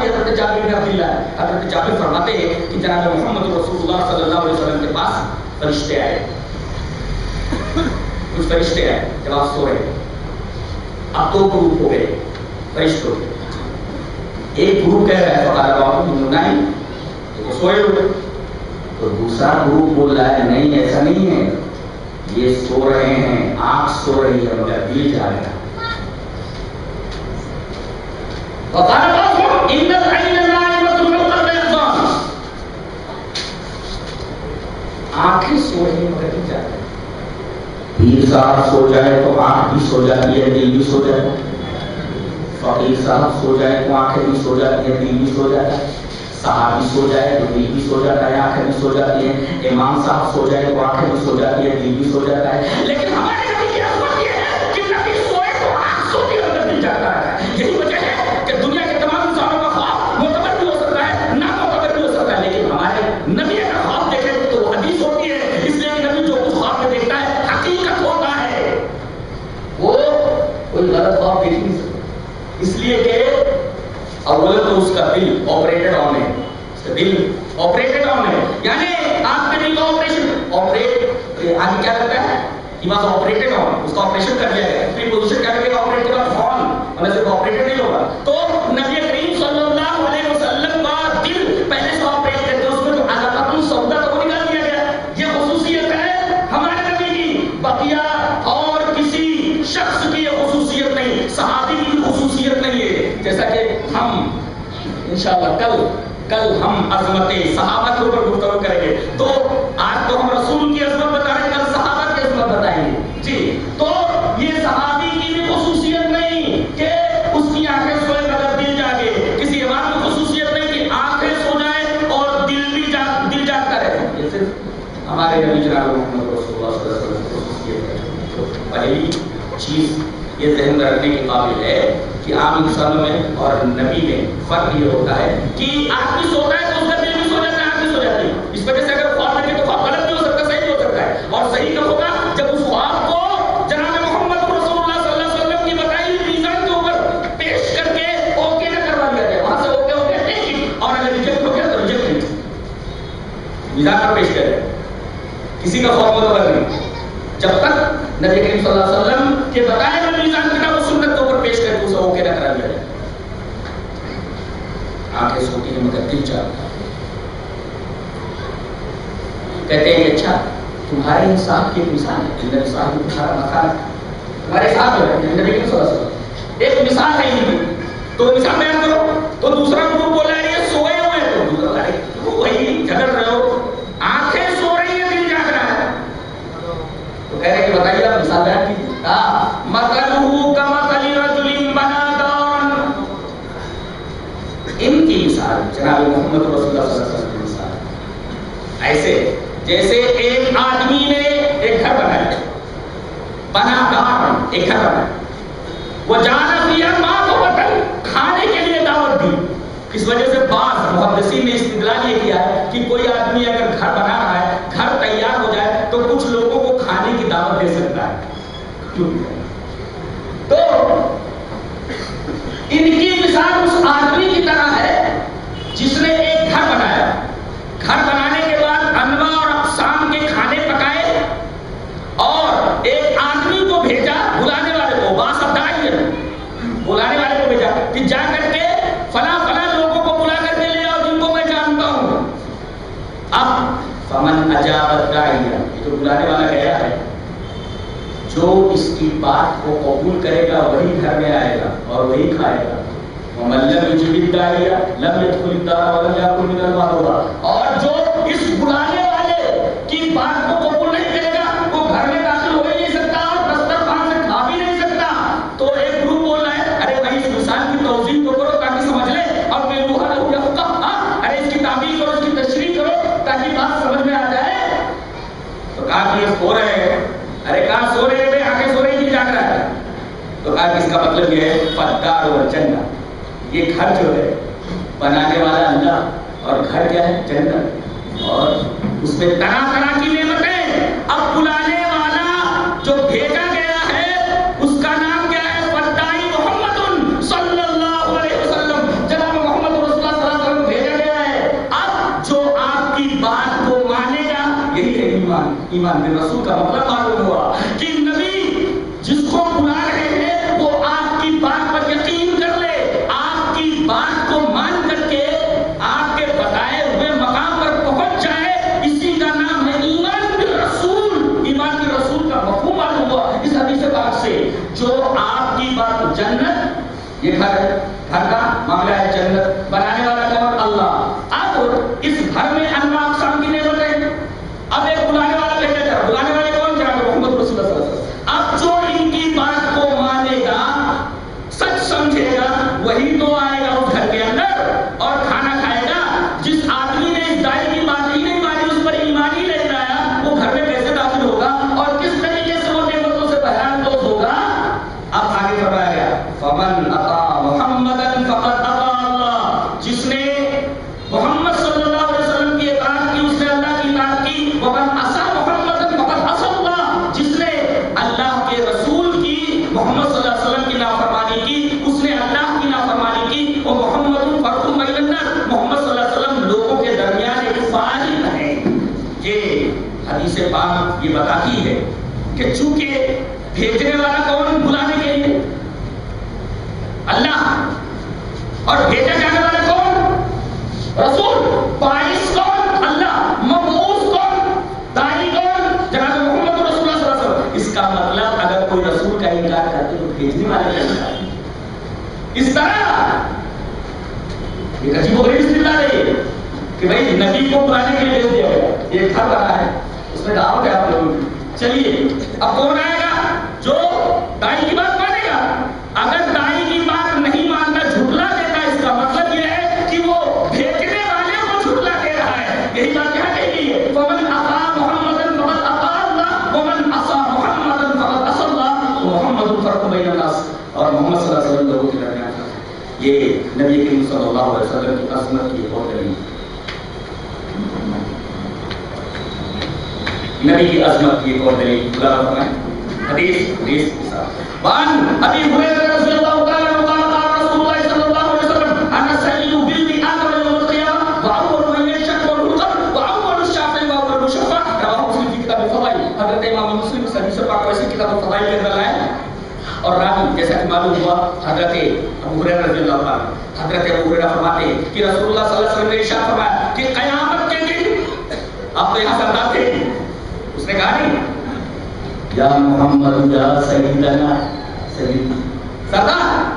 [SPEAKER 1] مشہور صحابی حضرت جابر بن عبداللہ ہے۔ حضرت جابر فرماتے ہیں کہ جناب محمد رسول اللہ صلی اللہ علیہ وسلم کے پاس فرشتے آئے۔ کچھ فرشتے آئے جب آپ سو رہے۔ اب دو گروپ ہو گئے، فرشتوں۔ کے ایک گروپ کہہ رہا ہے، فقال بعضهم نائم تو وہ سوئے ہوئے۔ تو دوسرا گروپ بول رہا ہے، نہیں، ایسا نہیں ہے۔ یہ سو رہے ہیں آنکھ سو رہی ہے مگر دل جا رہا ہے آنکھیں سو رہی ہیں مگر دل جا رہا پیر صاحب سو جائے تو آنکھ بھی سو جاتی ہے، دل بھی سو جائے۔ فقیر صاحب سو جائے تو آنکھیں بھی سو جاتی ہیں، دل بھی سو جاتا ہے صحابی سو جائے تو دل بھی سو جاتا ہے، آنکھیں بھی سو جاتی ہیں۔ امام صاحب سو جائے تو آنکھیں بھی سو جاتی ہے دل بھی سو جاتا ہے۔ لیکن ہمارے اور بولے تو اس کا دل آپریٹڈ آن ہے۔ اس کا دل آپریٹڈ آن ہے۔ یعنی آپ کے دل کا آپریشن آپریٹ آگے کیا کرتا ہے؟ ہی واز آپریٹڈ آن اس کا آپریشن کر دیا گیا۔ پھر پوزیشن کر کے آپریٹ کرا فون مطلب صرف آپریٹڈ نہیں ہوگا۔ تو نبی کریم انشاءاللہ کل کل ہم عظمت صحابہ کے اوپر گفتگو کریں گے۔ تو آج تو ہم رسول کی عظمت بتا رہے ہیں کل صحابہ کی عظمت بتائیں گے۔ جی تو یہ صحابی کی بھی خصوصیت نہیں کہ اس کی آنکھیں سوئے مگر دل جاگے۔ کسی امام کی خصوصیت نہیں کہ آنکھیں سو جائیں اور دل بھی جا دل جاگتا رہے۔ یہ صرف ہمارے نبی جناب محمد رسول اللہ صلی اللہ علیہ وسلم کی خصوصیت ہے۔ پہلی چیز یہ ذہن میں رکھنے کے قابل ہے کہ عام انسانوں میں اور نبی میں فرق یہ ہوتا ہے کہ آدمی سوتا ہے تو اس کا دل بھی سو جاتا ہے آنکھ بھی سو جاتی ہے۔ اس وجہ سے اگر خواب دیکھے تو خواب غلط بھی ہو سکتا ہے، صحیح بھی ہو سکتا ہے۔ اور صحیح کب ہوگا جب اس خواب کو جناب محمد رسول اللہ صلی اللہ علیہ وسلم کی بتائی ہوئی میزان کے اوپر پیش کر کے اوکے نہ کروا دیا جائے وہاں سے اوکے ہو گیا ٹھیک اور اگر ریجیکٹ ہو گیا تو ریجیکٹ نہیں میزان پر پیش کرے کسی کا خواب متبر نہیں۔ جب تک نبی کریم صلی اللہ علیہ وسلم کے بتائے ہوئے میزان کتاب و سنت کے اوپر پیش کر کے اسے اوکے نہ کرا دیا جائے آنکھیں سوتی ہیں مگر دل چاہتا ہے کہتے ہیں کہ اچھا تمہارے انصاف کی مثال ہے جن انصاف میں تمہارا مکان تمہارے ساتھ جو ہے نبی کریم صلی اللہ علیہ وسلم ایک مثال ہے ان کی تو مثال بیان کرو تو دوسرا گروپ بولا ہے یہ سوئے ہوئے ہیں تو دوسرا بولا ہے وہی جھگڑ رہے ہو آنکھیں سو رہی ہیں دل جاگ رہا ہے تو کہہ رہے کہ بتائیے آپ مثال بیان کیجیے ہاں مثلہ کمثل رجل بنا دارا ان کی مثال جناب محمد رسول اللہ صلی اللہ علیہ وسلم کی مثال ایسے جیسے ایک آدمی نے ایک گھر بنایا، بنا دار ایک گھر بنایا۔ وہ جانا دیا ماں کو وطن کھانے کے لیے دعوت دی اس وجہ سے بعض محدثین نے استدلال یہ کیا ہے کہ کوئی آدمی اگر گھر بنا رہا ہے، گھر تیار ہو جائے تو کچھ لوگوں کو کھانے کی دعوت دے سکتا ہے۔ کیوں؟ تو ان کی مثال اس آدمی کی طرح ہے جس نے ایک گھر بنایا۔ گھر بنانے کے بعد انواع اور اقسام کے کھانے پکائے اور ایک آدمی کو بھیجا بلانے والے کو، باس بلانے والے کو بھیجا۔ کہ جا کر کے فلاں فلاں لوگوں کو بلا کر کے لے آؤ جن کو میں جانتا ہوں۔ اب فمن اجابت داعیہ یہ تو بلانے والا گیا ہے۔ جو اس کی بات کو قبول کرے گا، وہی گھر میں آئے گا اور وہی کھائے گا۔ ومن لم يجب الداعیہ لم يدخل الدار ولم يكن من المعروف اور جو اس بلانے والے کی بات کو قبول نہیں کرے گا، وہ گھر میں داخل ہو ہی نہیں سکتا اور دسترخوان سے کھا بھی نہیں سکتا۔ تو ایک گروپ بول رہا ہے، ارے بھائی، اس مثال کی توضیح تو کرو تاکہ سمجھ لے۔ اور میں روحا لہو لہو ہاں؟ ارے اس کی تعبیر کرو اس کی تشریح کرو تاکہ بات سمجھ میں آ جائے۔ تو کہا کہ یہ سو رہے ہیں۔ ارے کہاں سو رہے ہیں بھائی آگے سو رہے ہیں جاگ رہا ہے۔ تو کہا کہ اس کا مطلب یہ ہے فدار و جنت یہ گھر جو ہے، بنانے والا اللہ اور گھر کیا ہے؟ جنت اور اس میں طرح طرح کی نعمتیں۔ اب بلانے والا جو بھیجا گیا ہے، اس کا نام کیا ہے؟ فدائی محمد صلی اللہ علیہ وسلم۔ جناب محمد رسول اللہ صلی اللہ علیہ وسلم بھیجا گیا ہے۔ اب جو آپ کی بات کو مانے گا، یہی ہے ایمان۔ ایمان بن رسول کا مطلب معلوم ہوا۔ کہ چونکہ بھیجنے والا کون بلانے کے لیے۔ اللہ۔ اور بھیجا جانے والا کون؟ رسول۔ باعث کون؟ اللہ۔ مبعوث کون؟ داعی کون؟ جناب محمد رسول اللہ صلی اللہ علیہ وسلم۔ اس کا مطلب اگر کوئی رسول کا انکار کرتے تو بھیجنے والے کا انکار۔ اس طرح۔ ایک عجیب و غریب استدلال ہے کہ بھائی نبی کو بلانے کے لیے بھیج دیا گیا۔ یہ گھر بنا ہے۔ اس میں دعوت ہے آپ لوگوں کی۔ چلیے۔ اب کون آئے گا؟ جو دائی کی بات مانے گا۔ اگر دائی کی بات نہیں مانتا جھٹلا دیتا اس کا مطلب یہ ہے کہ وہ بھیجنے والے کو جھٹلا دے رہا ہے۔ یہی بات کہاں کہی گئی ہے۔ فمن اطاع محمد فقد اطاع اللہ، ومن عصى محمد فقد عصى اللہ۔ محمد فرق بین الناس۔ اور محمد صلی اللہ علیہ وسلم لوگوں کے درمیان۔ یہ نبی کریم صلی اللہ علیہ وسلم کی عظمت کی بہت نبی کی عظمت کی ایک اور دلیل خدا فرمائے حدیث حدیث کے ساتھ۔ وان ابی ہریرہ رضی اللہ تعالی عنہ قال قال رسول اللہ صلی اللہ علیہ وسلم، انا سید بالمئات يوم القيامه واول من يشق والرقب واول الشافعي واول المشفع رواه مسلم في کتاب الفضائل۔ حضرت امام مسلم اس حدیث پاک کو ایسی کتاب الفضائل کے اندر لائے اور راوی جیسا کہ معلوم ہوا، حضرت ابو ہریرہ رضی اللہ تعالی حضرت ابو ہریرہ فرماتے ہیں کہ رسول اللہ صلی اللہ علیہ وسلم نے ارشاد فرمایا کہ قیامت کے دن آپ تو یہاں سردار تھے اس نے کہا نہیں یا محمد یا سیدنا سید سردار۔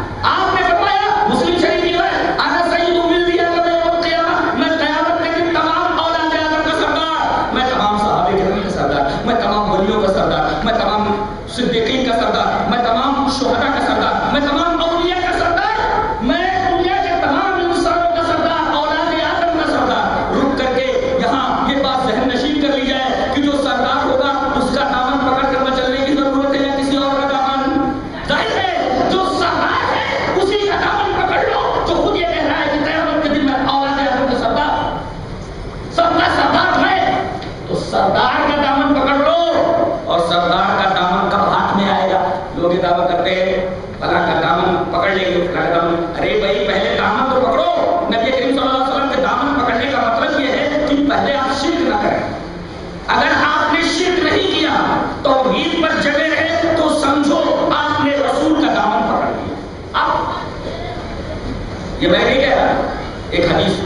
[SPEAKER 1] یہ میں نہیں کہہ رہا ایک حدیث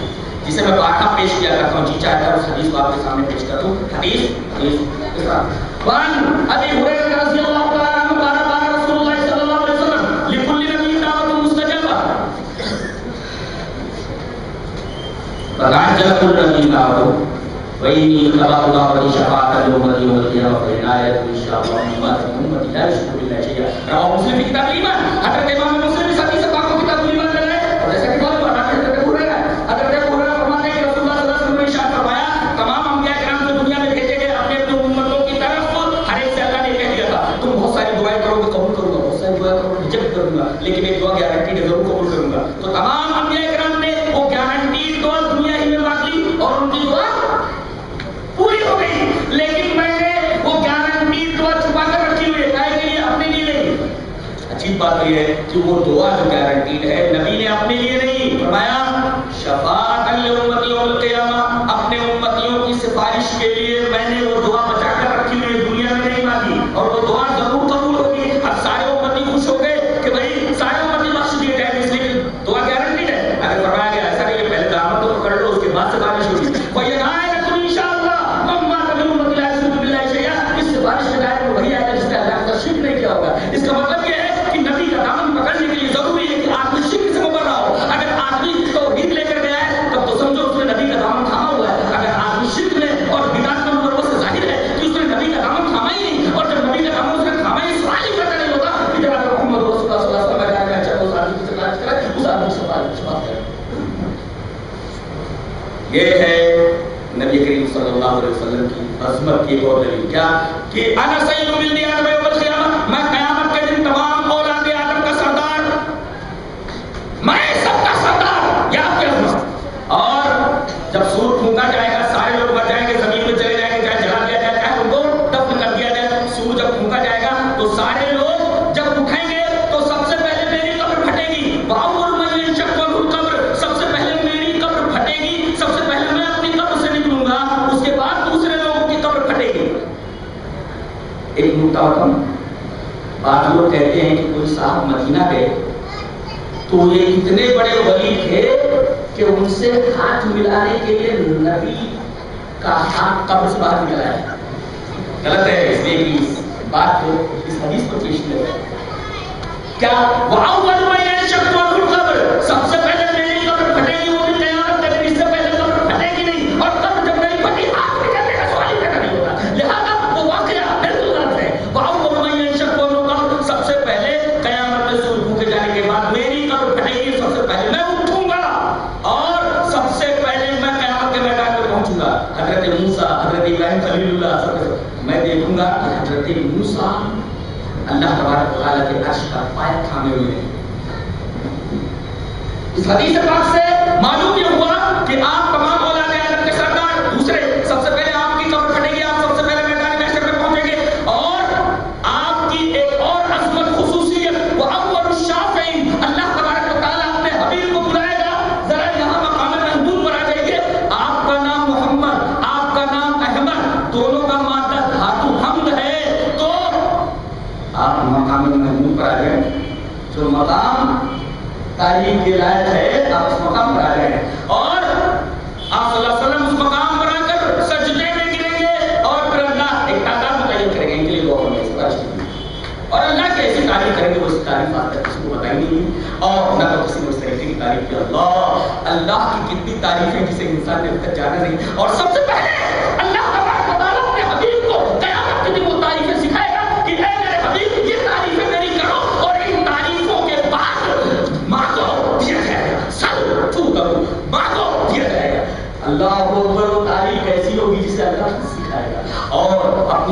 [SPEAKER 1] جسے میں بارہا پیش کیا کرتا ہوں جی چاہتا ہوں اس حدیث کو آپ کے سامنے پیش کرتا ہوں حدیث حدیث وان ابی ہریرہ رضی اللہ عنہ قال قال رسول وسلم لكل نبي دعوه مستجابه كل نبي دعوه الله شفاعة يوم القيامة إن شاء الله أمتي لا بالله شيئا رواه مسلم في كتاب الإيمان حضرت إمام یہ ہے کہ وہ دعا جو گارنٹیڈ ہے نبی نے اپنے لیے نہیں فرمایا کی ہو رہی کیا؟ کہ انا سید وہ مدینہ گئے۔ تو یہ اتنے بڑے ولی تھے کہ ان سے ہاتھ ملانے کے لیے نبی کا ہاتھ قبر سے باہر نکلا ہے۔ غلط ہے، اس لیے کہ بات کو، اس حدیث کو پیش کیا۔ وَعَوَّلُ مَنْ يَنْشَقُ وَقُلْ قَبْرِ سب سے پہلے انسان اللہ تبارک تعالیٰ کے عرش کا پائے تھامے ہوئے ہیں۔ اس حدیث پاک سے معلوم یہ ہوا کہ آپ تمام کے لائق ہے، آپ اس مقام پر آ جائیں اور آپ صلی اللہ علیہ وسلم اس مقام پر آ کر سجدے میں گریں گے اور پھر اللہ ایک تعداد متعین کریں گے، ان کے لیے دعا ہوگی اور اللہ کیسی تعریف کریں گے، وہ اس تعریف آپ تک کسی کو بتائی نہیں اور نہ تو کسی نے اس طریقے کی تعریف کی۔ اللہ اللہ کی کتنی تعریفیں جسے انسان نے تک جانا نہیں۔ اور سب سے پہلے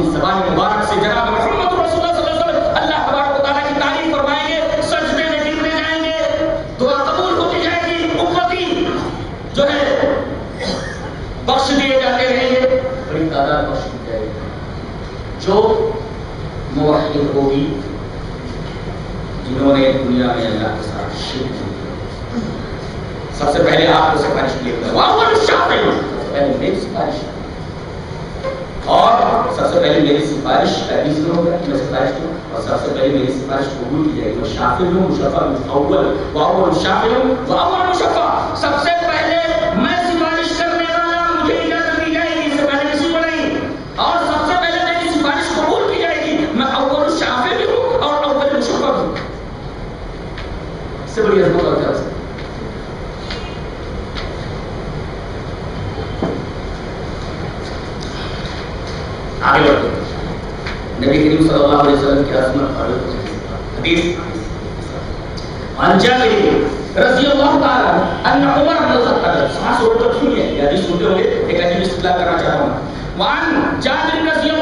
[SPEAKER 1] اپنی زبان مبارک سے جناب محمد رسول اللہ صلی اللہ علیہ وسلم، اللہ تبارک و تعالیٰ کی تعریف فرمائیں گے، سجدے میں گر میں جائیں گے، دعا قبول ہوتی جائے گی، امتی جو ہے، بخش دیے جاتے رہیں گے۔ بڑی تعداد بخش دی جائے گی۔ جو موحد ہوگی، جنہوں نے دنیا میں اللہ کے ساتھ شرک کیا۔ سب سے پہلے آپ کو سفارش کیے گئے۔ واہ وہ شاپ پہلے میری سفارش سب سے پہلے میری سفارش حدیث میں ہوگا کہ میں سفارش کروں اور سب سے پہلے میری سفارش قبول کی جائے گی اور شافع ہوں مشفع اول واول شافع ہوں واول مشفع سب سے پہلے میں سفارش کرنے والا مجھے اجازت دی جائے گی اس سے پہلے کسی کو نہیں اور سب سے پہلے میری سفارش قبول کی جائے گی میں اول شافع ہوں اور اول مشفع ہوں اس سے بڑی عظمت اور کیا ہو سکتی ہے؟ آگے بڑھتے ہیں نبی کریم صلی اللہ علیہ وسلم کی عظمت اور حدیث عن جابر رضی اللہ تعالی ان عمر بن الخطاب، سانس روک تو سنیے یہ حدیث سنتے ہوئے ایک عجیب استدلال کرنا چاہتا ہوں۔ وان جابر رضی اللہ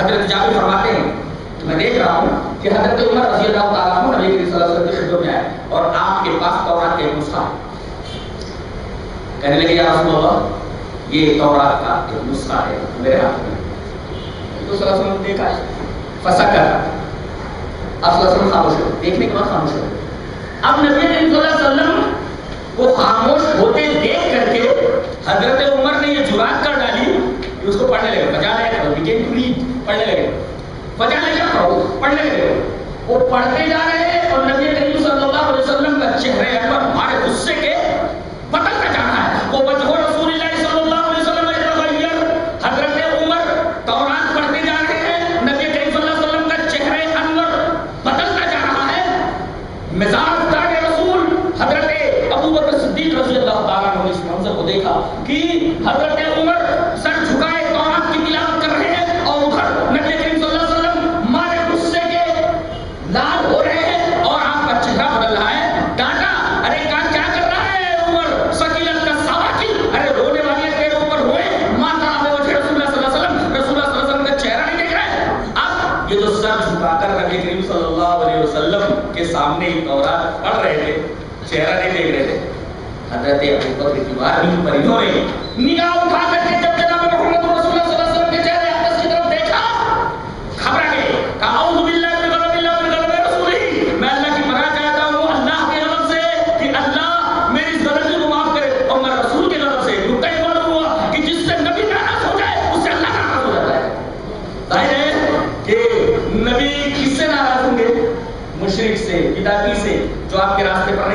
[SPEAKER 1] حضرت جابر فرماتے ہیں کہ میں دیکھ رہا ہوں کہ حضرت عمر رضی اللہ تعالیٰ عنہ نبی کریم صلی اللہ علیہ وسلم کی خدمت میں آئے اور آپ کے پاس تورات کا ایک نسخہ ہے۔ کہنے لگے، یا رسول اللہ، یہ تورات کا ایک نسخہ ہے میرے ہاتھ میں۔ تو صلی اللہ علیہ وسلم دیکھا ہے فسا کر اب صلی اللہ علیہ وسلم خاموش ہو، دیکھنے کے بعد خاموش ہو۔ اب نبی کریم صلی اللہ علیہ وسلم کو خاموش ہوتے دیکھ کر کے حضرت عمر نے یہ جرات کر ڈالی کہ اس کو پڑھنے لگے۔ بجا لگے بیگن ٹو ریڈ پڑھنے لگے بجا لگے پڑھو پڑھنے لگے وہ پڑھتے جا رہے ہیں اور نبی کریم صلی اللہ علیہ وسلم کا چہرے اکبر ہمارے غصے کے بدلتا جا رہا ہے۔ وہ وجہ رسول اللہ صلی اللہ علیہ وسلم یتغیر حضرت عمر تورات پڑھتے جا رہے ہیں۔ نبی کریم صلی اللہ علیہ وسلم کا چہرے انور بدلتا جا رہا ہے۔ مزاج تاج رسول، حضرت ابو بکر صدیق رضی اللہ تعالیٰ نے اس منظر کو دیکھا کہ پڑھ رہے تھے چہرہ نہیں دیکھ رہے تھے حضرت ابو بکر کی بار بھی پریوں نے نگاہ اٹھا کر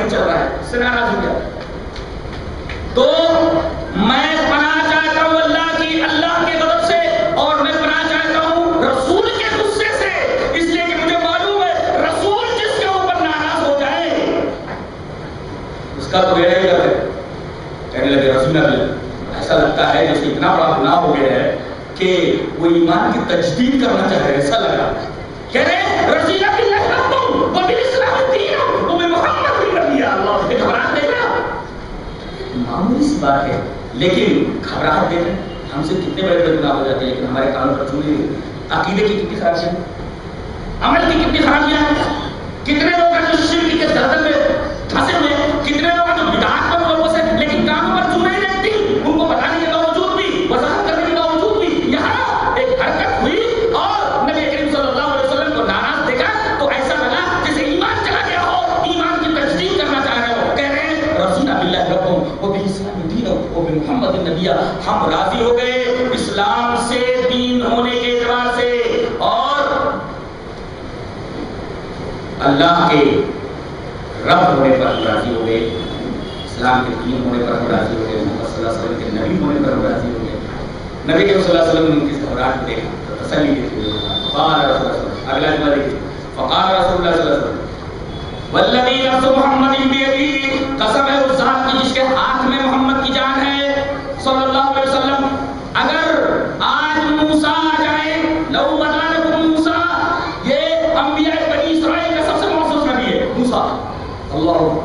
[SPEAKER 1] نہیں چل رہا ہے، اس سے ناراض ہو گیا۔ تو میں پناہ چاہتا ہوں اللہ کی، اللہ کے غضب سے، اور میں پناہ چاہتا ہوں رسول کے غصے سے۔ اس لیے کہ مجھے معلوم ہے، رسول جس کے اوپر ناراض ہو جائے، اس کا تو بیڑا ہی ہے۔ کہنے لگے، رسول اللہ ایسا لگتا ہے جیسے اتنا بڑا گناہ ہو گیا ہے کہ وہ ایمان کی تجدید کرنا چاہ رہے ایسا لگ رہا ہے کہہ رہے رسول اللہ ربکم و بالاسلام دین و بمحمد بن نبی اللہ یہ گھبراہٹ دیکھ رہا معمولی سی بات ہے۔ لیکن گھبراہٹ دیکھ ہیں ہم سے کتنے بڑے بڑے گناہ ہو جاتے ہیں، لیکن ہمارے کانوں پر چوری عقیدے کی کتنی خرابیاں۔ عمل کی کتنی خرابیاں ہیں۔ کتنے لوگ ہیں جو شرک کے دردن میں بمحمد النبی ہم راضی ہو گئے اسلام سے، دین ہونے کے اعتبار سے۔ اور اللہ کے رب ہونے پر ہم راضی ہو گئے۔ اسلام کے دین ہونے پر ہم راضی ہو گئے۔ محمد صلی اللہ علیہ وسلم کے نبی ہونے پر ہم راضی ہو گئے۔ نبی صلی اللہ علیہ وسلم نے ان کی گھبراہٹ کو دیکھا۔ تو تسلی دیتے ہوئے فقال رسول اللہ صلی اللہ علیہ وسلم، اگلا جملہ دیکھیے۔ فقال رسول اللہ صلی اللہ علیہ وسلم والذی نفس محمد بیدی قسم ہے اس ذات کی جس کے ہاتھ میں محمد کی جان ہے صلی اللہ علیہ وسلم اگر آج موسیٰ آ جائے لو بتا لکم موسیٰ۔ یہ انبیاء بنی اسرائیل کا سب سے محسوس نبی ہے، موسیٰ۔ اللہ۔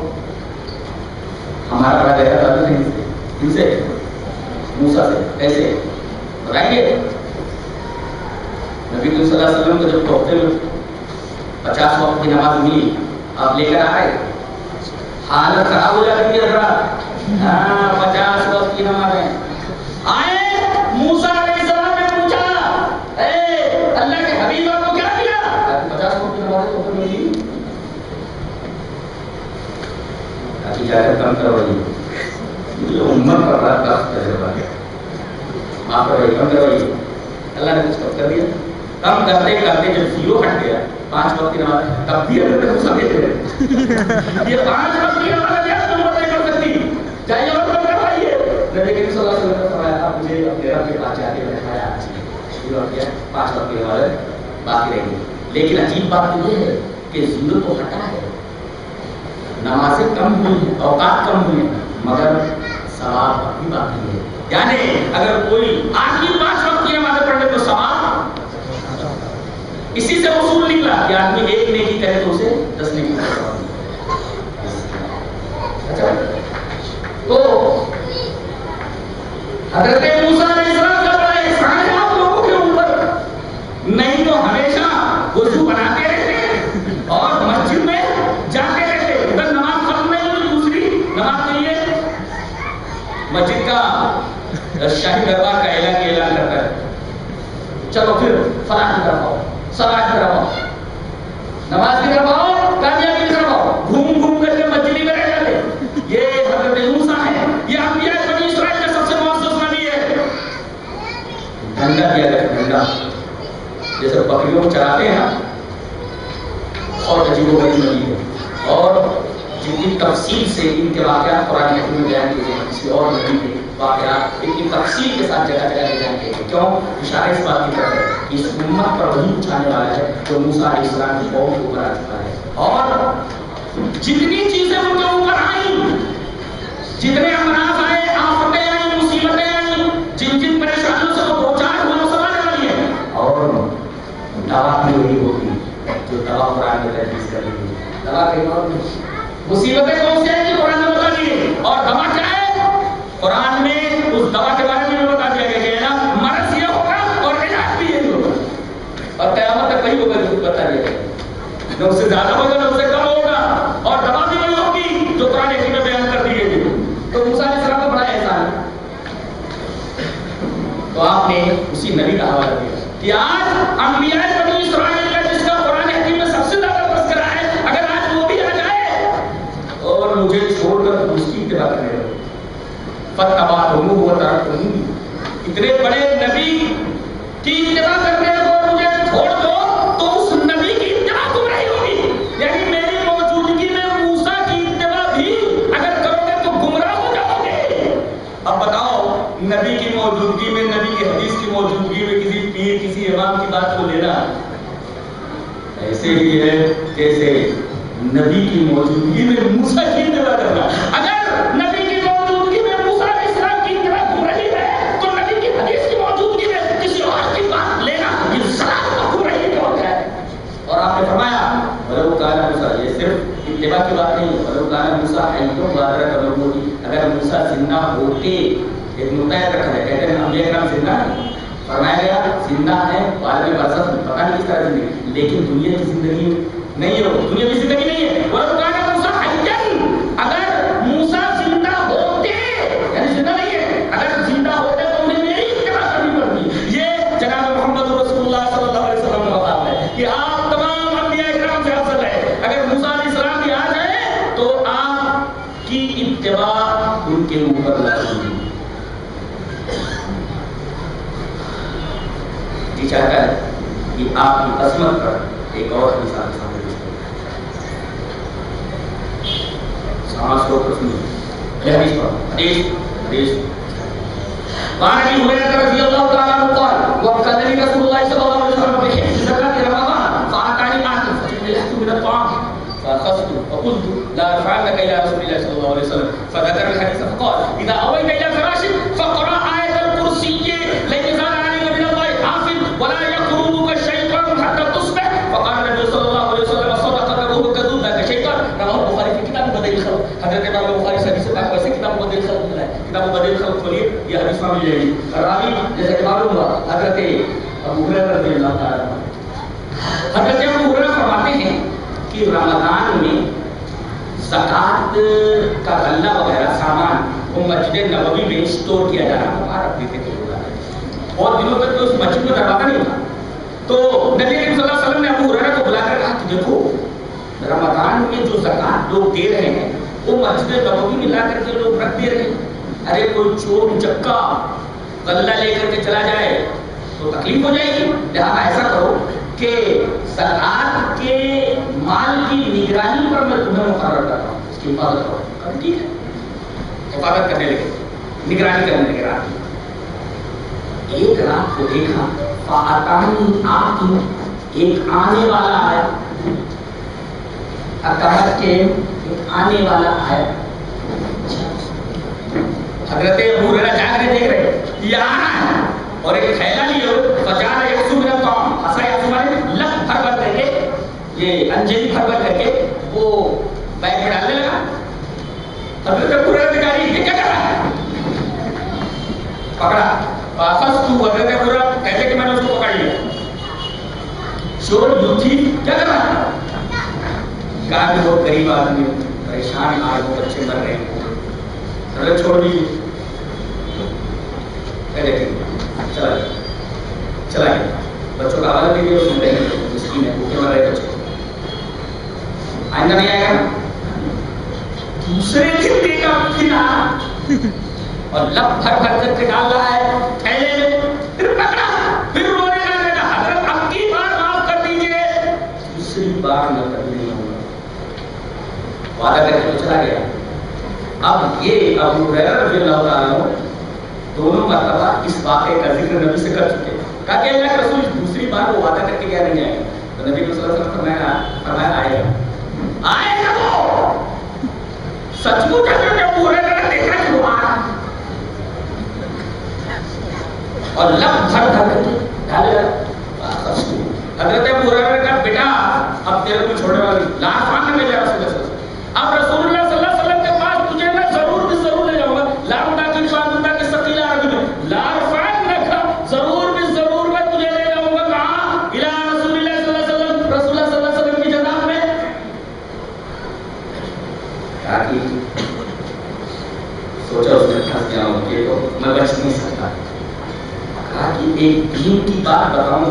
[SPEAKER 1] ہمارا بڑا گہرا تعلق ہے ان سے؟ موسیٰ سے کیسے بتائیں گے نبی کریم صلی اللہ علیہ وسلم کو جب توحفے میں پچاس وقت کی نماز ملی، آپ لے کر آئے حالت خراب ہو جاتی ہے ذرا ہاں پچاس وقت کی نماز ہے۔ آئے، موسیٰ علیہ السلام نے پوچھا اے اللہ کے حبیب آپ کو کیا دیا پچاس وقت کم جی۔ یہ امت پر تجربہ ہے۔ کم جی۔ اللہ نے کچھ کم کر دیا۔ کم کرتے کرتے جب زیرو ہٹ گیا، پانچ وقت کی نماز تب بھی اگر تک سمجھ یہ پانچ وقت کی نماز تم کر سکتی چاہیے اور کم کروائیے نبی کریم صلی اللہ علیہ وسلم نے فرمایا تھا، مجھے کے پاس جا کے پانچ وقت کی نماز باقی رہ لیکن عجیب بات تو یہ ہے کہ زیرو تو ہٹا ہے۔ نمازیں کم ہوئی ہیں، اوقات کم ہوئی ہیں، مگر ثواب ابھی باقی ہے۔ یعنی اگر کوئی آخری پانچ وقت کی نمازیں پڑھ لے تو ثواب اسی سے وصول نکلا کہ آدمی ایک نیکی کرے تو اسے دس نیکی کا ثواب اچھا۔ تو حضرت موسیٰ علیہ السلام کا بڑا احسان ہے آپ لوگوں کے اوپر نہیں تو ہمیشہ وضو بناتے رہتے اور مسجد میں جاتے رہتے ادھر نماز ختم نہیں ہوئی دوسری نماز کے لیے مسجد کا شاہی دربار کا اعلان کے اعلان کرتا ہے چلو پھر فلاح کی طرف آؤ سلاح کی طرف آؤ نماز کی طرف آؤ کامیابی کی طرف آؤ گھوم گھوم کر کے مسجد میں رہ جاتے یہ حضرت موسیٰ ہے یہ انبیاء بنی اسرائیل کا سب سے معزز نبی ہے ڈنڈا دیا گیا ڈنڈا جیسے بکریوں کو چراتے ہیں اور عجیب و غریب نبی ہے اور جن کی تفصیل سے ان کے واقعات قرآن حکم میں بیان کیے ہیں کسی اور نبی کے واقعات ان کی تفصیل کے ساتھ جگہ جگہ بیان کیے ہیں کیوں اشارہ اس بات کی طرف ہے اس امت پر وہی اٹھانے والا ہے جو موسیٰ علیہ السلام کی قوم کے اوپر آ چکا ہے اور جتنی چیزیں ان کے اوپر آئیں جتنے امراض آئے آفتیں آئیں مصیبتیں آئیں جن جن پریشانیوں سے وہ دو چار ہونا سمجھ والی ہے اور دوا بھی وہی ہوگی جو دوا قرآن میں تحریر کر رہی ہے دوا کہیں اور نہیں مصیبتیں کون سی ہیں کہ قرآن میں بتا دیے اور دوا کیا ہے قرآن میں اس دوا کے بارے میں بھی بتا دیا گیا کہ نا مرض یہ ہوگا اور علاج بھی یہی ہوگا۔ اور قیامت تک وہی ہوگا جو بتا دیا گیا۔ نہ اس سے زیادہ ہوگا، نہ اس سے کم ہوگا۔ اور دوا بھی وہی ہوگی جو قرآن حکیم میں بیان کر دی گئی تو موسیٰ علیہ السلام کا بڑا احسان ہے۔ تو آپ نے اسی نبی کا حوالہ دیا۔ کہ آج انبیاء بنی اسرائیل کا جس کا قرآن حکیم میں سب سے زیادہ تذکرہ ہے، اگر آج وہ بھی آ جائے اور مجھے چھوڑ کر اس کی اتباع کرنے لگے فتبعتموہ وترکتموہ اتنے بڑے نبی کی اتباع کرنے لگو اور مجھے چھوڑ دو تو اس نبی کی اتباع گمراہی ہوگی۔ یعنی میری موجودگی میں موسیٰ کی اتباع بھی اگر کرو گے تو گمراہ ہو جاؤ گے۔ اب بتاؤ، نبی کی موجودگی میں، نبی کی حدیث کی موجودگی میں کسی پیر، کسی امام کی بات کو لینا ایسے ہی ہے جیسے نبی کی موجودگی میں موسیٰ کی اتباع کرنا۔ اگر نبی صرف اتباع کی بات نہیں ولو کانا موسیٰ حیوں بادرہ کرنے ہوگی اگر موسا زندہ ہوتے ایک نقطہ رکھا ہے کہتے ہیں انبیاء کرام زندہ ہے فرمایا گیا زندہ ہے عالم برزخ میں پتہ نہیں کس طرح زندگی لیکن دنیا کی زندگی نہیں ہے دنیا کی زندگی نہیں ہے چاہتا ہے کہ آپ کی عظمت پر ایک اور مثال سامنے پیش کروں سماج کو کچھ حدیث پر۔ حدیث حدیث۔ وعن ابي هريره رضي الله تعالى عنه قال وكلني رسول الله صلى الله عليه وسلم بحفظ زكاه رمضان فاتاني اهل فجعلت من الطعام، فاخذت فقلت لا ارفعنك الى رسول الله صلى الله عليه وسلم، فذكر الحديث فقال، اذا اويت یہ حدیث وہاں مل جائے گی راوی جیسے کہ معلوم ہوا، حضرت ابو ہریرہ رضی اللہ تعالی عنہ۔ حضرت ابو ہریرہ فرماتے ہیں کہ رمضان میں زکات کا غلہ وغیرہ سامان وہ مسجد نبوی میں اسٹور کیا جا رہا وہاں رکھ دیتے تھے اور دنوں تک تو اس مسجد میں دروازہ نہیں تھا۔ تو نبی کریم صلی اللہ علیہ وسلم نے ابو ہریرہ کو بلا کر کہا کہ دیکھو، رمضان میں جو زکات لوگ دے رہے ہیں، وہ مسجد نبوی میں لا کر کے لوگ رکھ دے رہے۔ ہیں ارے کوئی چور چکا غلہ لے کر کے چلا جائے تو تکلیف ہو جائے گی۔ لہٰذا ایسا کرو کہ زکات کے مال کی نگرانی پر میں تمہیں مقرر کر رہا ہوں۔ اس کی حفاظت کرو۔ ٹھیک ہے؟ حفاظت کرنے لگے۔ نگرانی کرنے لگے۔ رات کی۔ ایک رات کو دیکھا۔ فاتانی آتی ایک آنے والا آیا۔ اکاہت کے ایک آنے والا آیا۔ حضرت ابو ہریرہ جا کر دیکھ رہے یہ آنا ہے اور ایک تھیلا لیے ہو فجار ایک سو میرا کام ایسا یا تمہارے لگ بھر بھر کر کے، یہ انجلی بھر بھر کر کے وہ بیگ میں ڈالنے لگا۔ حضرت ابو ہریرہ نے کہا، یہ کیا کر رہا ہے؟ پکڑا۔ واپس تو حضرت ابو ہریرہ کہتے کہ میں نے اس کو پکڑ لیا۔ چور یوتھی کیا کر رہا ہے؟ کہا کہ وہ غریب آدمی پریشان آج وہ بچے مر رہے ہیں۔ چلو چھوڑ دیجیے چلا گیا چلا گیا۔ بچوں کا حوالہ دیجیے وہ سن رہے۔ ہیں مسکین ہے بھوکے مر رہے بچے آئندہ نہیں آئے گا دوسرے دن دیکھا پھر آنا اور لب بھر بھر کر کے ڈال رہا ہے۔ تھیلے میں پھر پکڑا۔ پھر رونے لگا کہ حضرت اب کی بار معاف کر دیجیے دوسری بار نہ کرنے ہوگا وعدہ کر کے چلا گیا۔ اب یہ ابو ہریرہ رضی اللہ تعالیٰ دونوں مرتبہ اس واقعے کا ذکر نبی سے کر چکے کہا کہ اللہ کے رسول دوسری بار وہ وعدہ کر کے کیا نہیں آئے گا تو نبی صلی اللہ علیہ وسلم فرمایا فرمایا، آئے گا۔ آئے گا وہ! سچ مچ حضرت ابو ہریرہ نے دیکھا کہ اور لب بھر بھر کر کے ڈالے حضرت ابو ہریرہ نے کہا بیٹا اب تیرے کو چھوڑنے والی لاش ماننے میں جا رسول اللہ اب رسول اللہ صلی اللہ علیہ وسلم کے پاس تجھے میں ضرور بھی ضرور لے جاؤں گا لا مداخل فاطمہ کے ثقیل عربی میں لا رفعن لك ضرور بھی ضرور میں تجھے لے جاؤں گا کہاں الى رسول اللہ صلی اللہ علیہ وسلم رسول اللہ صلی اللہ علیہ وسلم کی جناب میں کہا کہ سوچا اس نے پھنس گیا ہوں کہ تو میں بچ نہیں سکتا کہا کہ ایک دین کی بات بتاؤں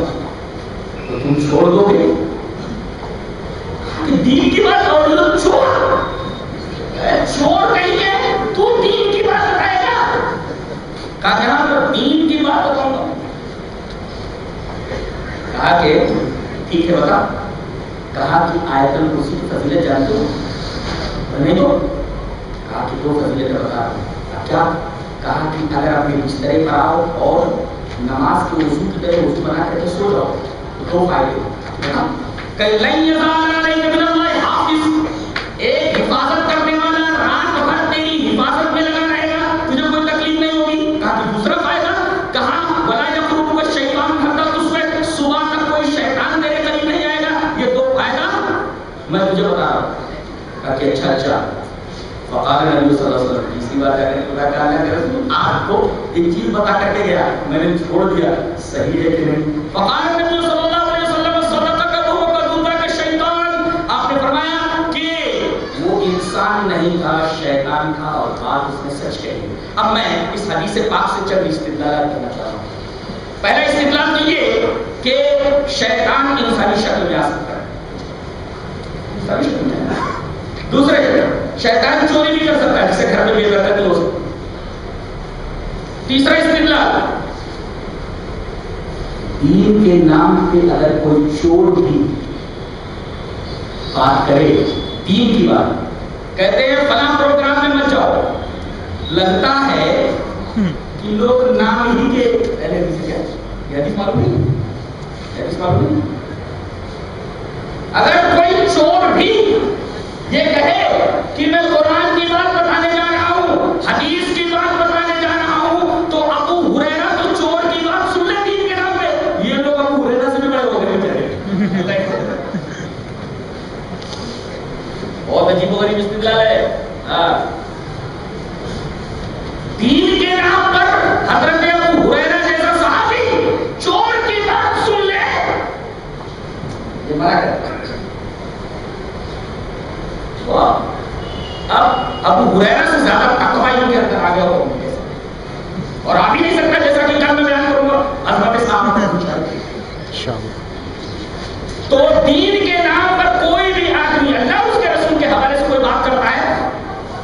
[SPEAKER 1] تو تم چھوڑ دو گے۔ کہ دین کی بات اور لوگ چھوڑ۔ چھوڑ کہیں گے تو دین کی بات بتائے گا۔ کہا کہ ہاں میں دین کی بات بتاؤں گا۔ کہا کہ ٹھیک ہے، بتا۔ کہا کہ آیت الکرسی کی فضیلت جانتے ہو نہیں تو۔ کہا کہ دو فضیلت بتا۔ کیا؟ کہا کہ اگر اپنے بسترے پر آؤ اور نماز کے وضو کی طرح وضو بنا کر کے سو جاؤ۔ دو فائدے۔ ایک حفاظت کرنے والا، رات بھر تیری حفاظت میں لگا رہے گا، تجھے کوئی تکلیف نہیں ہوگی۔ کہا کہ دوسرا فائدہ، کہا، ولا یقرب کا شیطان تصبح صبح تک کوئی شیطان تیرے قریب نہیں آئے گا۔ یہ دو فائدہ۔ میں تجھے بتا رہا ہوں۔ کہا کہ اچھا اچھا۔ فقال نبی صلی اللہ علیہ وسلم تیسری بات ہے کہ خدا کا اللہ کے رسول آپ کو ایک چیز بتا کر کے گیا، میں نے چھوڑ دیا، صحیح ہے کہ نہیں؟ فقال نبی صلی اللہ علیہ وسلم صدقہ کا صدقك هو قدوتك شیطان، آپ نے فرمایا کہ وہ انسان نہیں تھا، شیطان تھا، اور بات اس نے سچ کہی۔ اب میں اس حدیث پاک سے چند استدلالات کرنا چاہتا ہوں۔ پہلا استدلال تو یہ کہ شیطان انسانی شکل میں آ سکتا ہے۔ انسانی شکل میں آ سکتا دوسرے شیطان چوری بھی کر سکتا ہے جسے گھر میں بے برکت ہو سکتی تیسرا استدلال دین کے نام پہ اگر کوئی چور بھی بات کرے دین کی بات۔ کہتے ہیں فلاں پروگرام میں مت جاؤ۔ لگتا ہے کہ لوگ نام ہی کے پہلے حدیث کیا یہ حدیث معلوم نہیں حدیث معلوم نہیں اگر کوئی چور بھی یہ کہے کہ میں قرآن کی بات بتانے جا رہا ہوں، حدیث کی بات بتانے جا رہا ہوں، تو ابو ہریرا تو چور کی بات سن لے دین کے نام پہ۔ یہ لوگ ابو ہریرا سے بھی بڑے ہو گئے بیچارے۔ بہت عجیب و غریب استدلال ہے۔ ہاں۔ دین کے نام پر حضرت ابو ہریرہ جیسا صحابی چور کی بات سن لے۔ یہ منع کرتا ہے۔ تو اب اب ابو ہریرہ سے زیادہ ان کے اندر آ گیا اور آ بھی نہیں سکتا جیسا کہ کل میں بیان کروں گا۔ عظمت اسلام
[SPEAKER 3] شام
[SPEAKER 1] تو دین کے نام پر کوئی بھی آدمی اللہ اس کے رسول کے حوالے سے کوئی بات کرتا ہے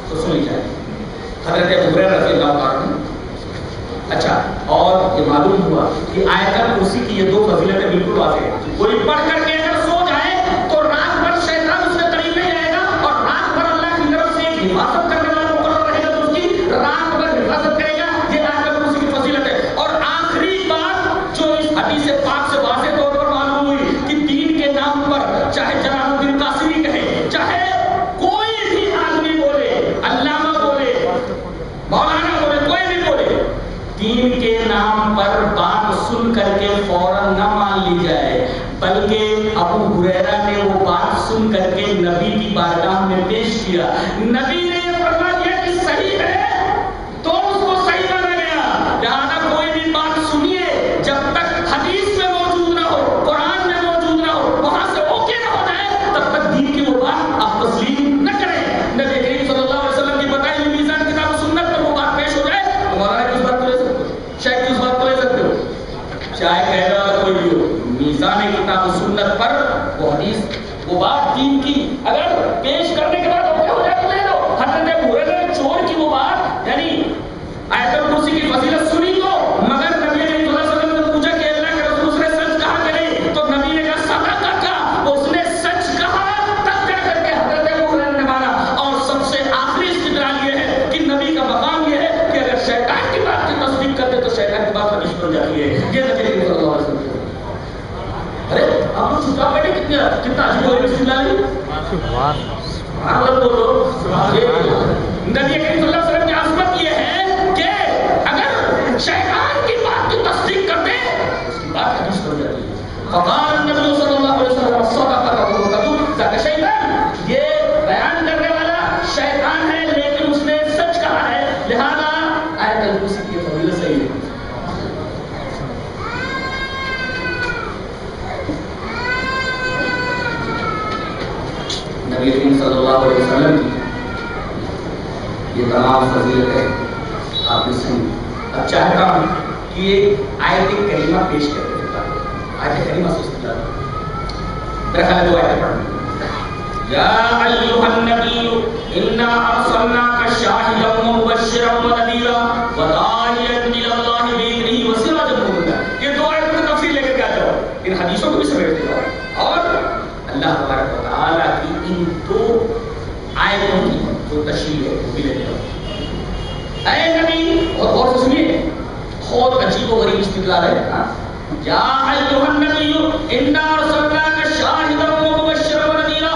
[SPEAKER 1] تو سنی جائے۔ حضرت رضی اللہ تعالیٰ اچھا اور یہ معلوم ہوا کہ آیت کرسی کی یہ دو فضیلتیں بالکل واضح ہیں۔ کوئی پڑھ کر کے نام پر بات سن کر کے فوراً نہ مان لی جائے، بلکہ ابو ہریرہ نے وہ بات سن کر کے نبی کی بارگاہ میں پیش کیا۔ نبی نے چاہے کہنا کوئی ہو، میزان کتاب و سنت پر وہ حدیث، وہ بات دین کی اگر پیش کرنے کے بعد اوکے ہو جائے تو لے لو۔ حضرت ابو ہریرہ نے چور کی وہ بات یعنی آیت کتنا عجیب و غریب ہے سبحان اللہ بولو نبی کریم صلی اللہ علیہ وسلم کی عظمت یہ ہے کہ اگر شیطان کی بات کی تصدیق کر دے اس کی بات حدیث جاتی ہے فقال اللہ علیہ وسلم یہ تمام فضیلت ہے آپ نے سنی۔ اب چاہتا ہوں کہ یہ آیت کریمہ پیش کر دیتا آیت کریمہ سے استدلال میرا خیال دو آیتیں پڑھنا یا ایھا النبی انا ارسلناک شاہدا ومبشرا ونذیرا وداعیا الی اللہ باذنہ وسراجا منیرا۔ یہ دو آیتوں کی تفصیل لے کر کے آ جاؤ۔ ان حدیثوں کو بھی سمیٹ دو۔ اور اللہ تبارک و تعالیٰ کی ان دو آیتوں کی جو تشریح ہے وہ بھی لے جاؤ اے نبی، اور غور سے سنیے بہت عجیب و غریب استدلال ہے ہاں؟ یا ایھا النبی، انا ارسلناک شاہدا ومبشرا ونذیرا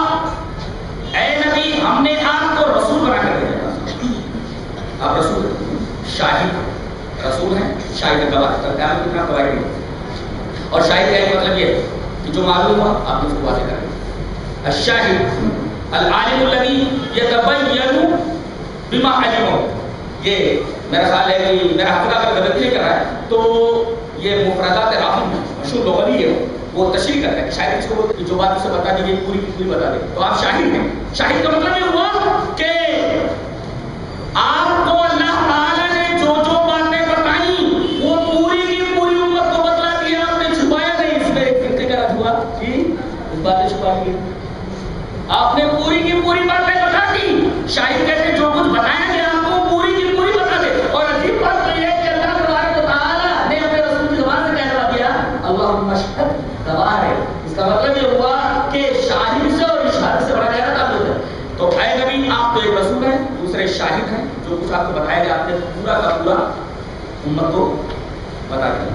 [SPEAKER 1] اے نبی، ہم نے آپ کو رسول بنا کر دیا۔ آپ رسول شاہد، رسول ہیں؟ شاہد گواہ ترکار میں کتنا گواہی نہیں اور شاہد کا مطلب یہ ہے کہ جو معلوم ہوا، آپ نے اس کو واضح کریں الشاہد العالم الذي يتبين بما علمه. یہ میرا خیال ہے کہ میرا حفظہ اگر غلطی نہیں کر رہا ہے، تو یہ مفردات راہم مشہور لغوی ہے وہ تشریح کرتا ہے کہ شاہد اس کو بولتے ہیں جو بات اسے بتا دیجیے پوری کی پوری بتا دیں تو آپ شاہد ہیں۔ شاہد کا مطلب یہ ہوا کہ آپ کو اللہ تعالیٰ نے جو جو باتیں بتائیں، وہ پوری کی پوری امت کو بتلا دیا، آپ نے چھپایا نہیں۔ اس میں ایک فرقے کا رد ہوا کہ اس باتیں چھپا دی۔ آپ نے دی کہتے جو کچھ بتایا گیا آپ کو پوری کی پوری بتا دے۔ اور عجیب بات تو یہ ہے کہ اللہ تبارک و تعالیٰ نے اپنے رسول کی زبان سے کہہ دیا اللہ مشہد گواہ ہے اس کا مطلب یہ ہوا کہ شاہد سے اور اشارت سے بڑا گہرا تعلق ہے۔ تو اے نبی، آپ تو ایک رسول ہیں، دوسرے شاہد ہیں، جو کچھ آپ کو بتایا گیا، آپ نے پورا کا پورا امت کو بتا دیا۔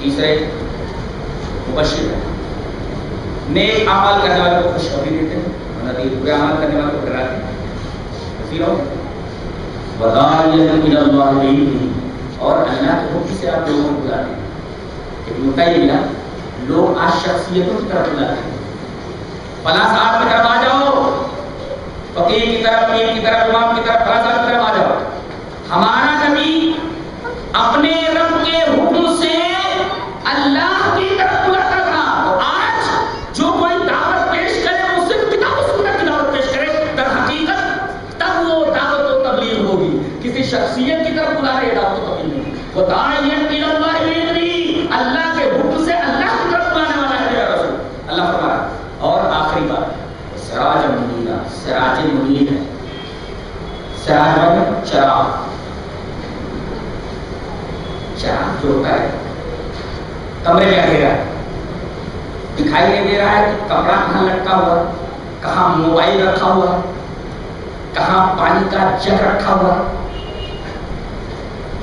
[SPEAKER 1] تیسرے، مبشر ہیں۔ نیک عمل کرنے والوں کو خوشخبری دیتے ہیں۔ ندی برے عمل کرنے والوں کو ڈراتے ہیں پھر اور
[SPEAKER 2] وداعيا الى الله باذنه
[SPEAKER 1] اور اللہ کے حکم سے آپ لوگوں کو بلاتے ہیں؟ ایک نقطہ یہ ملا لوگ آج شخصیتوں کی طرف بلاتے ہیں۔ فلاں صاحب کی طرف آ جاؤ فقیر کی طرف پیر کی طرف امام کی طرف فلاں صاحب کی طرف آ جاؤ۔ ہمارا نبی اپنے رب کے حکم سے اللہ کی طرف بلاتا تھا تو آج جو کوئی دعوت پیش کرے وہ صرف کتاب و سنت کی دعوت پیش کرے در حقیقت تب وہ دعوت و تبلیغ ہوگی کسی شخصیت کی طرف بلا رہے دعوت و تبلیغ نہیں وہ داعین الی اللہ باذنی اللہ کے حکم سے اللہ کی طرف بلانے والا ہے میرا رسول اللہ فرما رہا ہے اور آخری بات سراج منیرہ سراج منیر ہے سراج مطلب چراغ چراغ جو ہے کمرے میں اندھیرا دکھائی نہیں دے رہا ہے کہ کپڑا کہاں لٹکا ہوا کہاں موبائل رکھا ہوا کہاں پانی کا جگ رکھا ہوا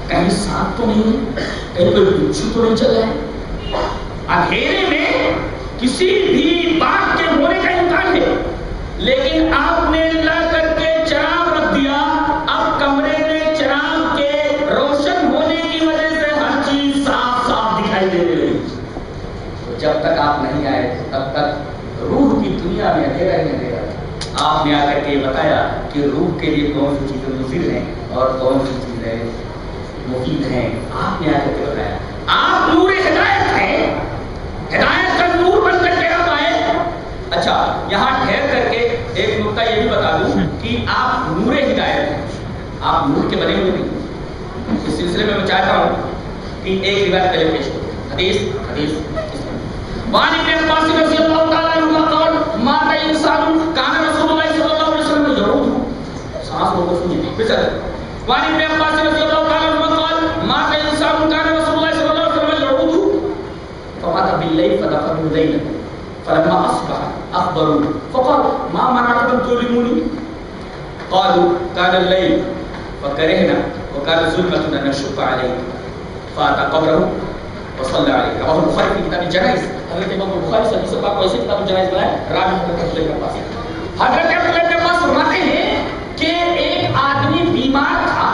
[SPEAKER 1] کہیں سانپ تو نہیں ہے کہیں کوئی بچھو تو نہیں چل رہا ہے اندھیرے میں کسی بھی بات کے ہونے کا امکان ہے لیکن آپ نے لا جب تک آپ نہیں آئے، تب تک روح کی دنیا میں اندھیرا ہی اندھیرا تھا۔ آپ نے آ کر کے یہ بتایا کہ روح کے لیے کون سی چیزیں مفید ہیں اور کون سی چیزیں مفید ہیں؟ آپ نے آ کر کے بتایا۔ آپ نور ہدایت ہیں۔ ہدایت کا نور بن کر کے آپ آئے۔ اچھا یہاں ٹھہر کر کے ایک نقطہ یہ بھی بتا دوں کہ آپ نور ہدایت ہیں۔ آپ نور کے بنے ہوئے نہیں۔ اس سلسلے میں میں چاہتا ہوں کہ ایک روایت پہلے پیش کروں حدیث حدیث۔ فلما اصبح اخبروا فقال ما منعكم تظلموني قالوا كان الليل فكرهنا وكان ظلمة نشق عليه فاتى قبره حضرت امام البخاری صلی اللہ علیہ وسلم کتاب الجنائز بنائے راوی حضرت عبداللہ حضرت عبداللہ فرماتے ہیں کہ ایک آدمی بیمار تھا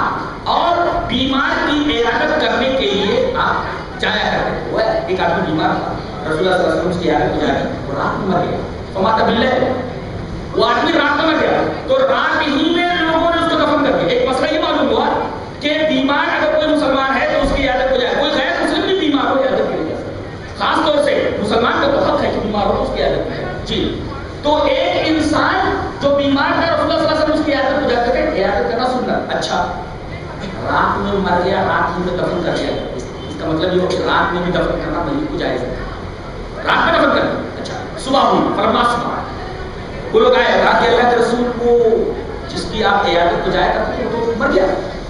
[SPEAKER 1] اور بیمار کی عیادت کرنے کے لیے آپ جایا کرتے وہ ایک آدمی بیمار تھا رسول اللہ صلی اللہ علیہ وسلم کی عیادت جایا وہ رات میں مر گیا فماتا باللہ وہ آدمی رات میں مر گیا تو رات ہی میں لوگوں نے اس کو دفن کر دیا ایک مسئلہ یہ معلوم ہوا کہ بیمار اگر کوئی مسلمان ہے تو اس کی عیادت کو جائے کوئی غیر مسلم بھی بیمار ہو عیادت کے لیے خاص طور سے مسلمان کا تو حق ہے کہ بیمار ہو اس کی عیادت میں جی تو ایک انسان جو بیمار تھا، رسول اللہ صلی اللہ علیہ وسلم اس کی عیادت کو جاتے تھے، عیادت کرنا سننا اچھا۔ رات میں مر گیا، رات ہی میں دفن کر دیا اس کا مطلب یہ ہو کہ رات میں بھی دفن کرنا نہیں کو جائز ہے۔ رات میں دفن کرنا اچھا۔ صبح ہوئی فرما صبح۔ وہ لوگ آئے کہا کہ اللہ کے رسول کو جس کی آپ عیادت کو جائے تھا تو مر گیا۔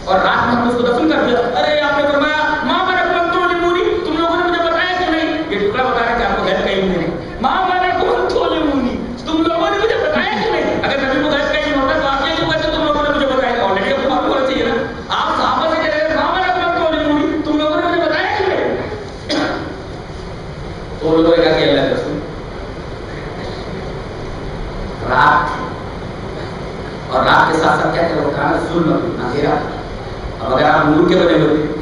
[SPEAKER 1] اور رات میں ہم نے اس کو دفن کر دیا۔ ارے، آپ نے فرمایا، ماں میں رکھوں تو لمونی تم لوگوں نے مجھے بتایا کہ نہیں یہ ٹکڑا بتا رہا ہے کہ آپ کو غیر کہیں نہیں ماں میں رکھوں تو لمونی تم لوگوں نے مجھے بتایا کہ نہیں اگر نبی کو غیر کہیں ہوتا تو آپ یہ جو کہتے تم لوگوں نے مجھے بتایا آلریڈی آپ کو معلوم ہونا چاہیے نا آپ صحابہ سے کہہ رہے ہیں ماں میں رکھوں تو لمونی تم لوگوں نے مجھے بتایا کہ نہیں تو وہ لوگوں نے کہا کہ اللہ کے رسول رات اور رات کے ساتھ ساتھ کیا کہا ظلم اندھیرا۔ اب اگر آپ نور کے بنے ہوتے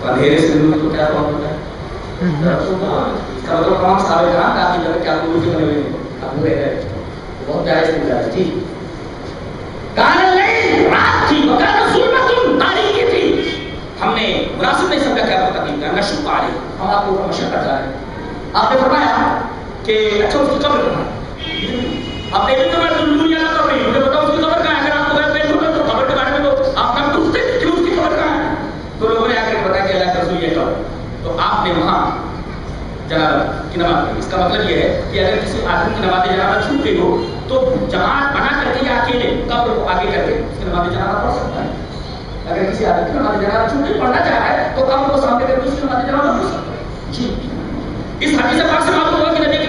[SPEAKER 1] تو اندھیرے سے نور تو کیا کون ہوتا ہے؟ اس کا مطلب کون ثابت کرا کہ آپ کی جگہ کیا نور کے بنے ہوئے آپ نور ہے بہت جائز نہیں جائز جی۔ رات تھی۔ وکان ظلمت تاریکی تھی۔ ہم نے مناسب نہیں سمجھا کو تکلیف کرنا شروع پا رہے ہم آپ کو مشقت جا رہے ہیں۔ آپ نے فرمایا کہ اچھا اس کی قبر کہاں ہے؟ آپ کر رہی مجھے بتاؤ اس کی کہاں ہے؟ اگر آپ کو غیر تو کے بارے میں تو آپ پوچھتے کہ اس کی کہاں ہے؟ تو لوگوں نے آ بتایا کہ اللہ کا رسول یہ تو آپ نے وہاں جناب کی نماز اس کا مطلب یہ ہے کہ اگر کسی آدمی کی نماز جنازہ چھوٹ گئی ہو تو جماعت بنا کر کے یا اکیلے قبر کو آگے کر کے اس کی نماز جنازہ پڑھ سکتا ہے۔ اگر کسی آدمی کی نماز جنازہ چھوٹ پڑھنا چاہ رہا ہے تو قبر کو سامنے کر کے اس کی نماز جنازہ پڑھ سکتا ہے۔ جی۔ اس حدیث پاک سے معلوم ہوا کہ نبی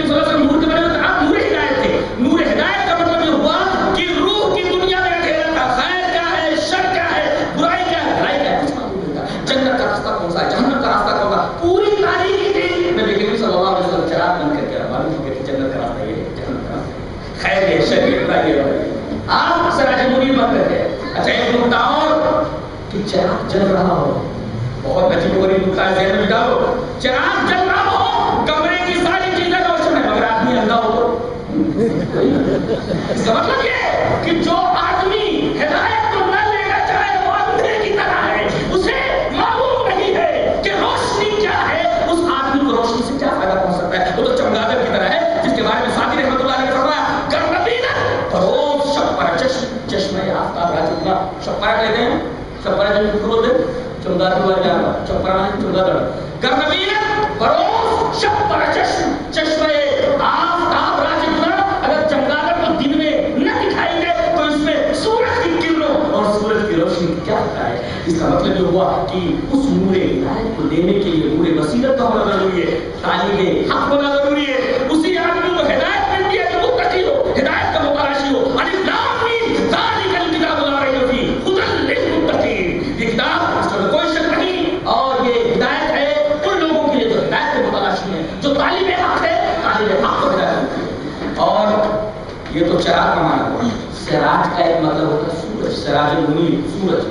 [SPEAKER 1] کے بعد آپ سر آج بری بات بند ہے اچھا ایک نقطہ اور۔ کہ چراغ جل رہا ہو۔ بہت اچھی و غریب ہے ذہن میں ہو۔ چراغ جل رہا ہو۔ کمرے کی ساری چیزیں روشن ہے مگر آدمی اندھا ہو تو۔ اس کا مطلب یہ کہ جو آدمی ہدایت راجتنا شب پر کہتے ہیں شب پر جب کھول دے چمگادر ہوا کیا شب پر آنے چمگادر گرنبینا فروز شب پر چشم چشمہ آفتاب راج راجتنا اگر چمگادر کو دن میں نہ دکھائی دے تو اس میں سورج کی کرنوں اور سورج کی روشنی کیا ہوتا ہے اس کا مطلب یہ ہوا کہ اس نور ہدایت کو دینے کے لیے نور بصیرت کا ہونا ضروری ہے طالب حق ہونا اور کا معنی ہوا سراج کا ایک مطلب ہوتا ہے سورج، سراج منیر سورج۔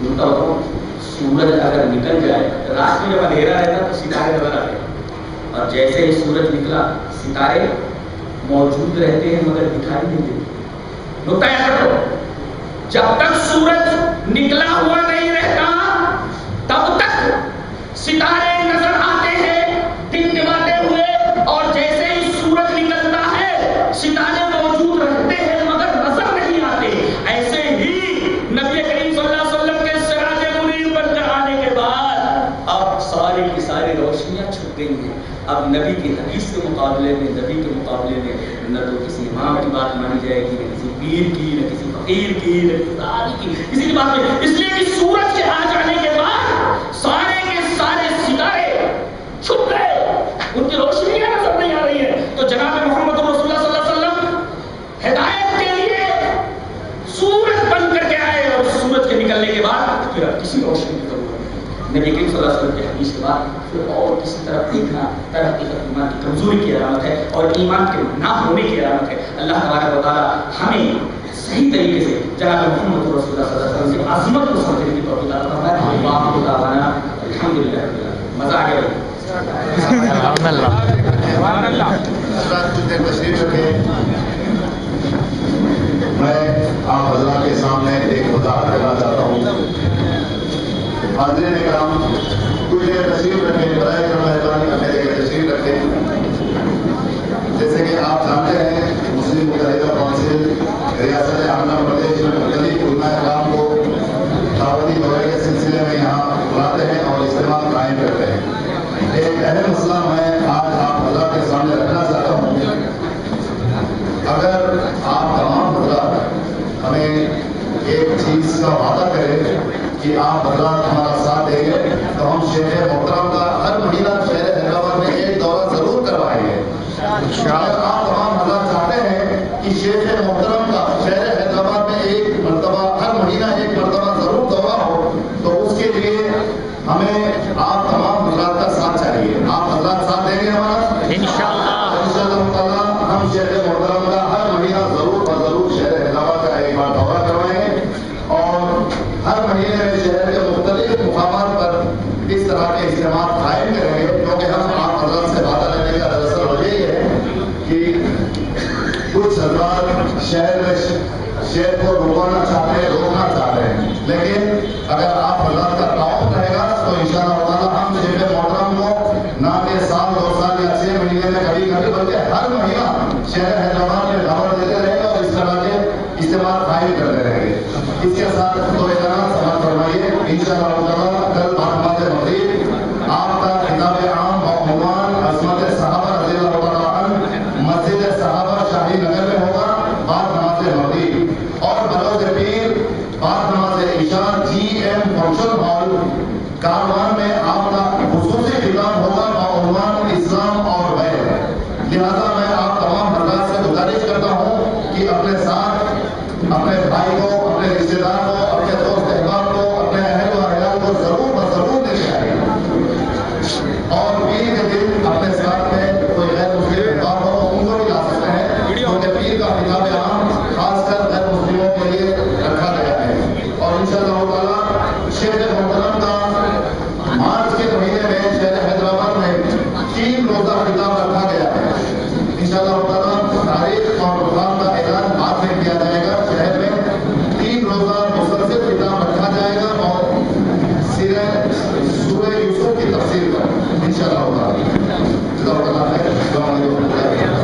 [SPEAKER 1] الٹا سورج اگر نکل جائے رات میں جب اندھیرا رہتا تو ستارے نظر آتے ہیں۔ اور جیسے ہی سورج نکلا، ستارے موجود رہتے ہیں مگر دکھائی نہیں دیتے۔ نقطہ یاد رکھو، جب تک سورج نکلا ہوا نہیں رہتا، تب تک ستارے نظر آتے اب نبی کی حدیث کے مقابلے میں، نبی کے مقابلے میں نہ تو کسی امام کی بات مانی جائے گی، نہ کسی پیر کی، نہ کسی فقیر کی، نہ کسی ساری کی۔ کسی کی بات نہیں اس لیے کہ سورج کے آ جانے کے بعد سارے کے سارے ستارے چھپ گئے۔ ان کی روشنیاں نظر نہیں آ رہی ہیں تو جناب محمد رسول اللہ صلی اللہ علیہ وسلم ہدایت کے لیے سورج بن کر کے آئے اور سورج کے نکلنے کے بعد پھر اب کسی روشنی کی ضرورت نہیں۔ نبی کریم صلی اللہ علیہ وسلم کے حدیث کے بعد پھر اور کسی طرف دیکھنا طرف ایمان کی کمزوری کی علامت ہے اور ایمان کے نہ ہونے کی علامت ہے اللہ تبارک و تعالی ہمیں صحیح طریقے سے جناب محمد رسول اللہ صلی اللہ علیہ وسلم کی عظمت کو سمجھنے کی توفیق عطا فرمائے وآخر دعوانا الحمدللہ رب العالمین مزہ آ گیا
[SPEAKER 3] سبحان اللہ
[SPEAKER 4] دیر تشریف رکھیں میں آپ حضرات کے سامنے ایک وضاحت کرنا چاہتا ہوں حاضرین کرام کچھ دیر تشریف رکھیں برائے کرم مہربانی اپنے جگہ تشریف رکھیں جیسے کہ آپ جانتے ہیں مسلم متحدہ کونسل ریاست آندھرا پردیش میں مختلف علماء کرام کو دعوتی دورے کے سلسلے میں یہاں بلاتے ہیں اور اجتماع قائم کرتے ہیں ایک اہم مسئلہ میں آج آپ حضرات کے سامنے رکھنا چاہتا ہوں اگر آپ تمام حضرات ہمیں ایک چیز کا وعدہ کریں کہ آپ حضرات ہم شہر